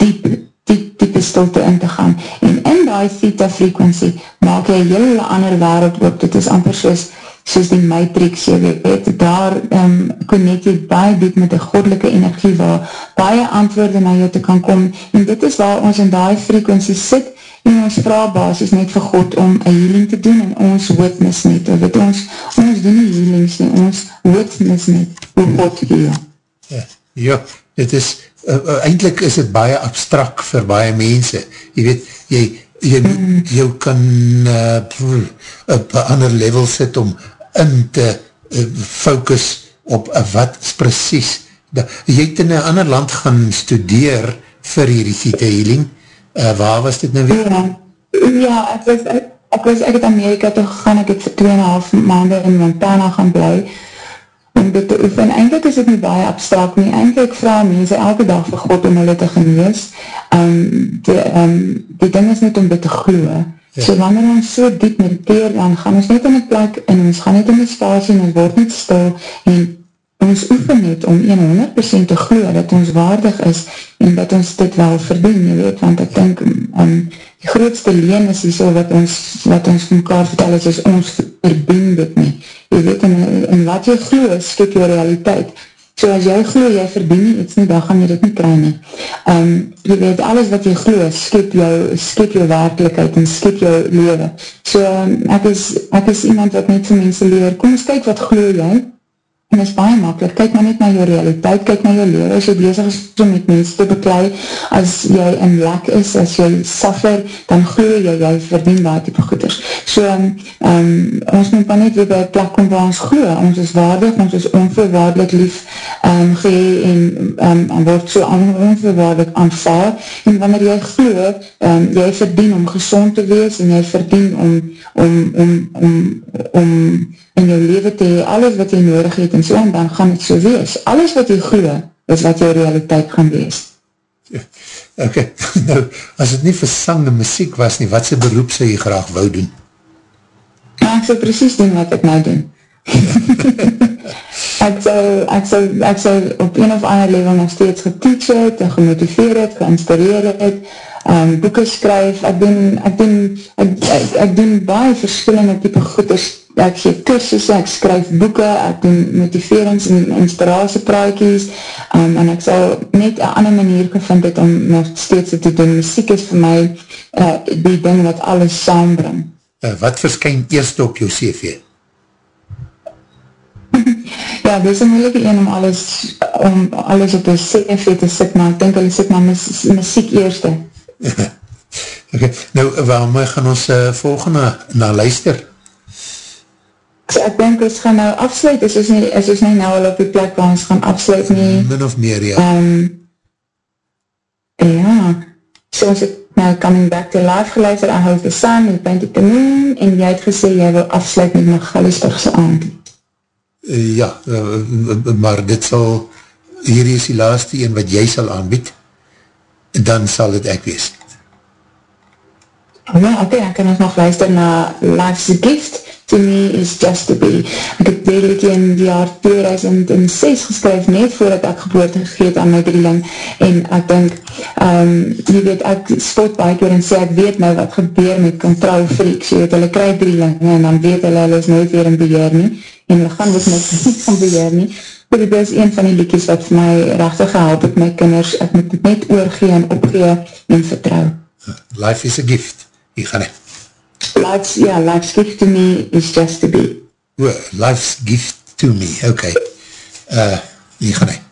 diep, diep, diepe stilte in te gaan. En in die theta frequency maak jy hele ander wereld op. Dit is amper soos, soos die matrix, jy weet, daar um, connect jy baie diep met die godelike energie waar baie antwoorde na jou te kan kom. En dit is waar ons in die frequency sit en ons vraagbasis net vir God om een healing te doen en ons witness net. Weet, ons, ons doen nie healings nie, ons witness net hoe God heel. Ja, dit is, uh, uh, eindelijk is het baie abstrak vir baie mense. Je weet, jy, jy, jy kan uh, op een ander level sit om in te uh, focus op uh, wat is precies. Da, jy het in een ander land gaan studeer vir hierdie theta healing. Uh, waar was dit nou weer? Ja, Ja, ek was, ek, ek was, ek het Amerika toe gegaan, ek het vir 2,5 maanden in Montana gaan bly, om dit te oefen. Eindelijk is het nie baie abstract nie, eindelijk vraag mense elke dag vir God om hulle te genees. Um, die, um, die ding is net om dit te gloe. Ja. So wanneer ons so diep mediteer, dan gaan ons net in die plek en ons gaan net in die spasie en ons word net stil en ons oefen net om 100% te glo dat ons waardig is en dat ons dit wel verdien, jy weet, want ek denk um, die grootste leen is die so wat ons, wat ons van mekaar vertel is, is ons verdien dit nie, jy weet, en, en wat jy glo is, skip jou realiteit, So as jy glo, jy verdien nie iets nie, dan gaan jy dit nie kry nie. Um, jy weet, alles wat jy glo, skip jou, skip jou werkelijkheid en skip jou leven. So um, ek, is, ek is iemand wat net vir mense leer, kom eens kyk wat glo jy, En is baie makkelijk, kyk maar net na jou realiteit, kyk na jou leer, as jy bezig is om met mense te beklui, as jy in lek is, as jy suffer, dan glo jy, jy verdien baie type goeders. So, um, ons moet maar net weer by plek kom waar ons glo, ons is waardig, ons is onvoorwaardelik lief um, gee en um, word so onvoorwaardelik aanvaar, en wanneer jy glo, um, jy verdien om gezond te wees, en jy verdien om, om, om, om, om in jou leven te hee, alles wat jy nodig het en so, en dan gaan het so wees. Alles wat jy glo, is wat jou realiteit gaan wees. Ja, ok, nou, as het nie vir sang en muziek was nie, wat sy beroep sy jy graag wou doen? Nou, ek sal precies doen wat ek nou doen. ek sal, ek sal op een of ander level nog steeds geteach het, en gemotiveer het, geïnspireer het, um, boeken skryf, ek doen, ek doen, ek, ek, ek doen baie verskillende type goeders, ek geef kursus, ek skryf boeken, ek doen motiverings en inspiratiepraatjies, um, en ek sal net een ander manier gevind het om nog steeds te doen. Muziek is vir my uh, die ding wat alles saambring. Uh, wat verskyn eerst op jou CV? ja, dit is een moeilike een om alles, om alles op jou CV te sit, maar ek denk hulle sit maar muziek eerste. okay. Nou, waarom gaan ons uh, volgende na luister? So ek denk ons gaan nou afsluit, is ons nie, is ons nie nou al op die plek waar ons gaan afsluit nie. Min of meer, ja. Um, ja, so ons het nou Coming Back to Life geluister, I Hope the Sun, en Paint It the Moon, en jy het gesê, jy wil afsluit met my Galisburgse aand. Uh, ja, uh, maar dit sal, hier is die laatste een wat jy sal aanbied, dan sal het ek wees. Oh ja, oké, okay, dan kan ons nog luister na Life's a Gift, to me is just to be. Ek het deellik in die jaar 2006 geskryf, net voordat ek geboorte gegeet aan my drieling, en ek denk, um, jy weet, ek spot baie keer en sê, ek weet nou wat gebeur met control freaks, jy weet, hulle krijg drieling, en dan weet hulle, hulle is nooit weer in beheer nie, en hulle gaan ook nooit niet van beheer nie, maar dit is een van die liedjes wat vir my rechtig gehelp het, my kinders, ek moet het net oorgee en opgee en vertrouw. Life is a gift, hier gaan ek. Life's, yeah, life's gift to me is just to be. Well, life's gift to me, okay. Uh, hier gaan hy.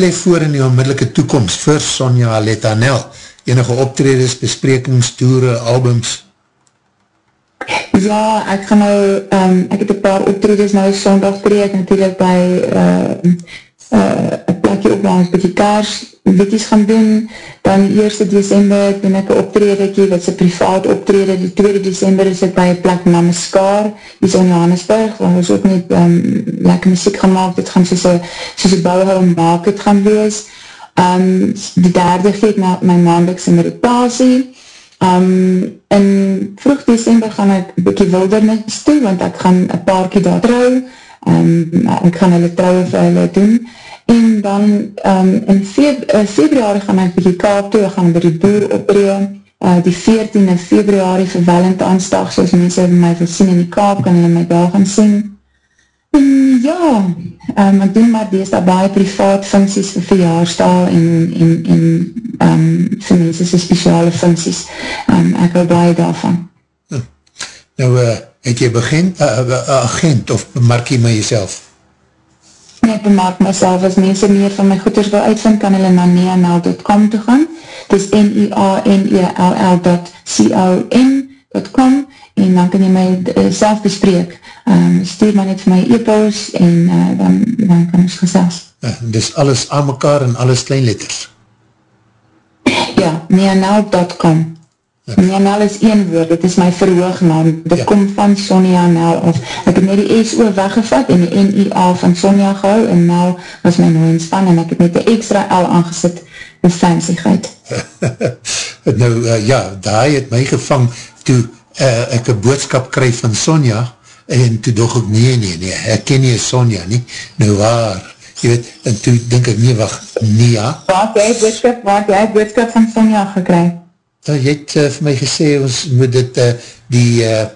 Wat leef voor in die onmiddellike toekomst vir Sonja Aletta Nel? Enige optreders, besprekings, toere, albums? Ja, ek gaan nou, um, ek het een paar optreders nou sondag trek, natuurlijk by uh, uh, een plekje op waar ons bykie kaars liedjes gaan doen, dan 1 december doen ek een optredekie, wat is een privaat optrede, die 2 december is ek by een plek Namaskar, die is in Johannesburg, waar ons ook net um, lekker muziek gaan maak, dit gaan soos een bouwhou maak het gaan wees, um, die derde geet na my maandelijkse meditasie, um, in vroeg december gaan ek een bykie wildernis toe, want ek gaan een paar keer daar trouw, um, ek gaan hulle trouwe vir hulle doen, en dan um, in uh, februari gaan ek bykie kaap toe, ek gaan by die boer opree, uh, die 14e februari vir Valentijnsdag, soos mense my wil sien in die kaap, kan hulle my daar gaan sien. En ja, um, ek doen maar dees daar baie privaat funksies vir verjaarstal en, en, en um, vir mense so speciale funksies. Um, ek hou baie daarvan. Nou, uh, het jy begin, uh, uh, agent, of bemark jy my jyself? Nee, ek bemark myself, as mense meer van my goeders wil uitvind, kan hulle na neanl.com toe gaan. Het is n-e-a-n-e-l-l.c-o-m.com en dan kan jy my uh, self bespreek. Um, stuur my net vir my e-post en uh, dan, dan kan ons gesels. Uh, dis alles aan mekaar en alles kleinletters. Ja, neanl.com. Neanel is een woord, dit is my verhoognaam, dit Ja. kom van Sonja Nel af. Ek het net die S-O weggevat en die N-I-A van Sonja gehou en Nel was my nooit span en ek het net die extra L aangesit, die fancyheid. nou, uh, ja, daai het my gevang toe uh, ek een boodskap kry van Sonja en toe dog ek, nee, nee, nee, ek ken nie Sonja nie, nou waar, jy weet, en toe denk ek, nee, wacht, nee, ja, Waar het jy boodskap, waar het jy boodskap van Sonja gekry? Nou, jy het uh, vir my gesê, ons moet dit, uh, die uh,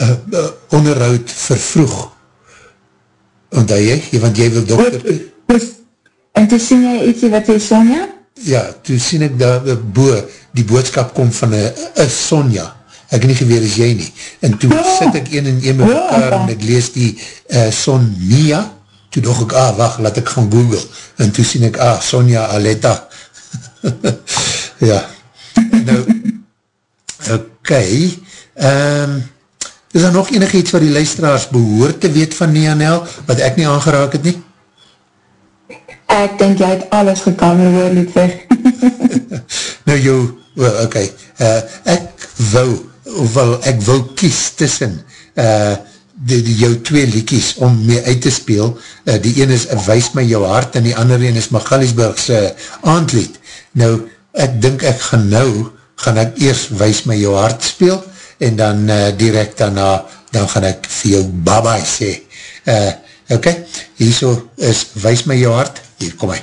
uh, uh, onderhoud vervroeg, onthou jy, Jy- want jy wil dokter en toe sien jy ietsie wat sê Sonja? ja, toe sien ek daar uh, bo, die boodskap kom van een Sonja, ek nie geweer as jy nie, en toe Ja. sit ek een en een met Ja. mekaar en ek lees die uh, Sonja, toe dog ek, ah, wacht, laat ek gaan google, en toe sien ek, ah, Sonja Aletta, ja, nou, ok, um, is daar nog enig iets wat die luisteraars behoor te weet van Nianel, wat ek nie aangeraak het nie? Ek denk jy het alles gekamer hoor, Ludwig. Nou jou, well, ok, uh, ek wou, ofwel ek wou kies tussen uh, die, die jou twee liekies om mee uit te speel, uh, die een is Wees my jou hart en die ander een is Magaliesburgse aandlied. Nou, ek dink ek gaan nou, gaan ek eers Wees my jou hart speel en dan uh, direct daarna, dan gaan ek vir jou bye-bye sê. Uh, ok, hierso is Wees my jou hart, hier kom hy.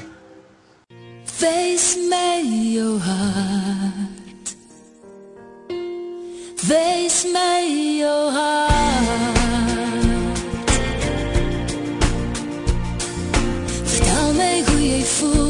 Wees my jou hart. Wees my jou hart. Vertel my hoe jy voel.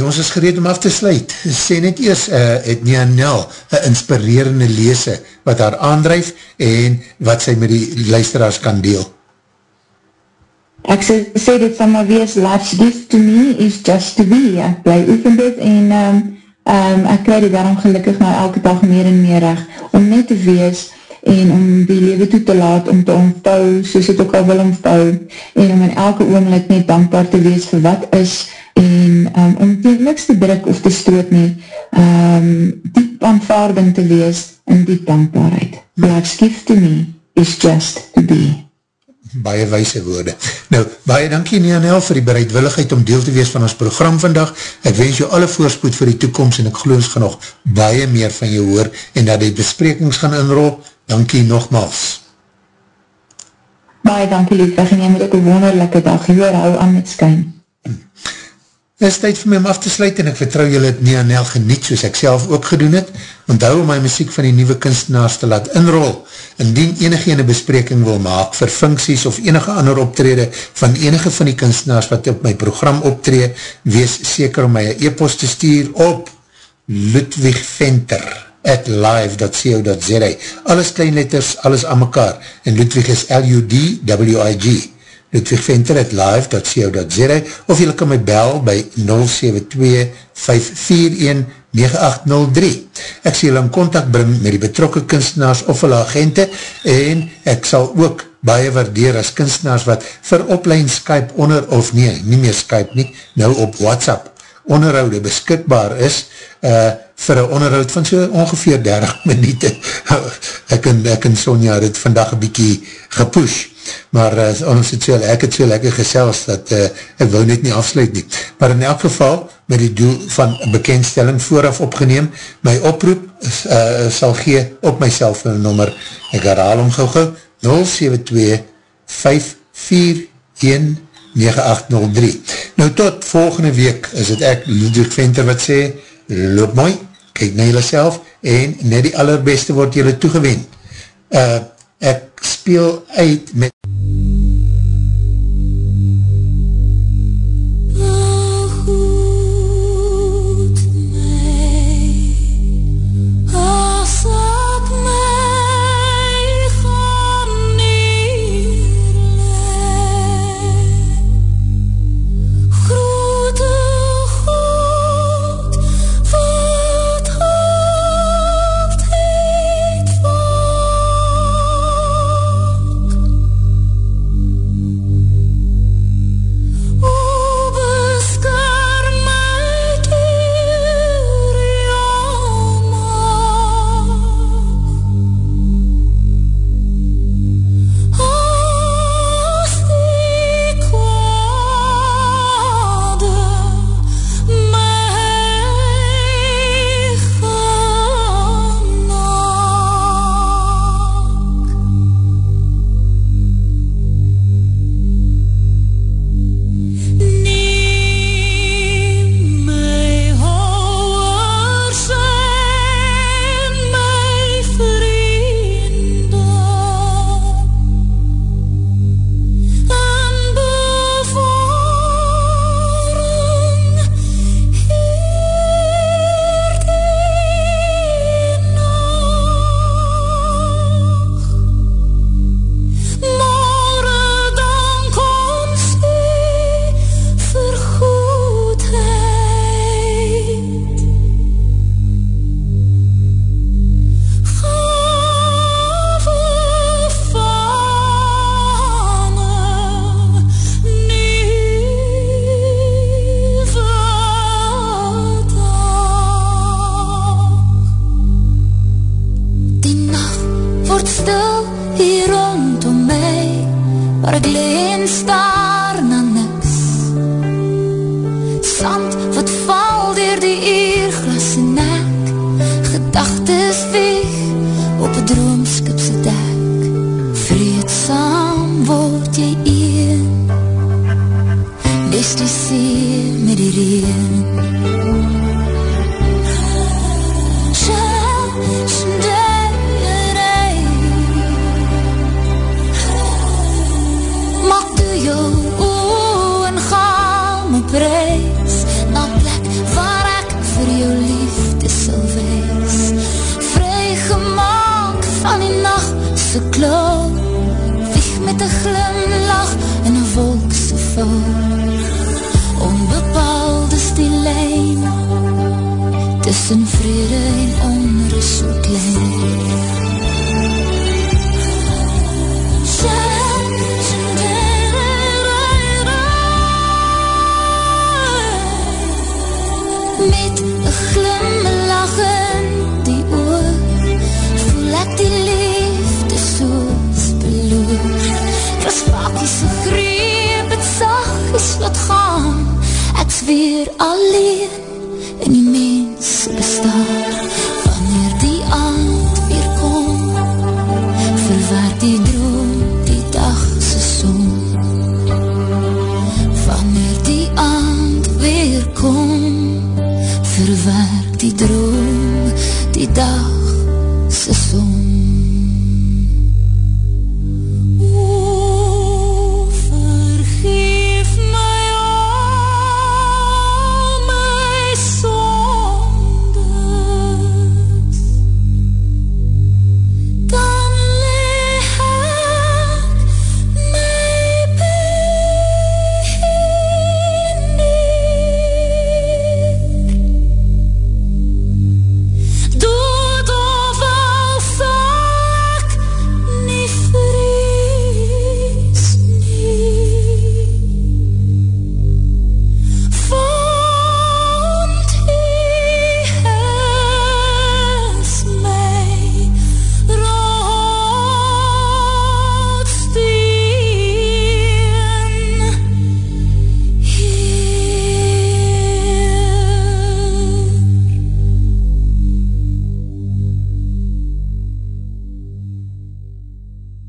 Ons is gereed om af te sluit. Sê net eers, uh, het Nia Nel een inspirerende lese wat haar aandrijf en wat sy met die luisteraars kan deel. Ek sê, sê dit van my wees, life's gift to me is just to be. Ek bly oefen dit en um, um, ek krij dit daarom gelukkig nou elke dag meer en meer recht om net te wees en om die lewe toe te laat, om te ontvou, soos het ook al wil ontvou, en om in elke oomlik net dankbaar te wees vir wat is, en um, om die niks te druk of te stoot nie, um, diep aanvaarding te wees in diep dankbaarheid. Life's gift to me is just to be. Baie wijse woorde. Nou, baie dankie Nianel vir die bereidwilligheid om deel te wees van ons program vandag. Ek wens jou alle voorspoed vir die toekomst en ek geloof ons gaan nog baie meer van jou hoor en dat die besprekings gaan inrol. Dankie nogmaals. Baie dankie Ludwig en jy moet ook een wonderlijke dag hier hou aan met skyn. Het is tyd vir my om af te sluit en ek vertrouw julle het nie aan Nel geniet soos ek self ook gedoen het. Onthou om my muziek van die nieuwe kunstenaars te laat inrol. Indien enige ene bespreking wil maak vir funksies of enige ander optrede van enige van die kunstenaars wat op my program optree, wees seker om my e-post te stuur op Ludwig Venter at live.co.za Alles kleinletters, alles aan mekaar. En Ludwig is L-U-D-W-I-G Ludwig Venter at live.co.za of jylle kan my bel by 072-541-9803. Ek sê jylle in contact bring met die betrokke kunstenaars of hulle agente en ek sal ook baie waardeer as kunstenaars wat vir oplein Skype onder, of nee, nie meer Skype nie, nou op WhatsApp onderhoude beskikbaar is uh, vir een onderhoud van so ongeveer 30 minuut. ek en, ek en Sonja het vandag een bykie gepush, maar uh, ons het so, ek het so lekker gesels dat uh, ek wou net nie afsluit nie. Maar in elk geval, met die doel van bekendstelling vooraf opgeneem, my oproep uh, sal gee op my cellfoonnummer, ek herhaal om gauw gauw, 072 541 9803. Nou tot volgende week is het ek Ludwig Venter wat sê, loop mooi, kyk na jylle self en net die allerbeste word jylle toegewen. Uh, ek speel uit met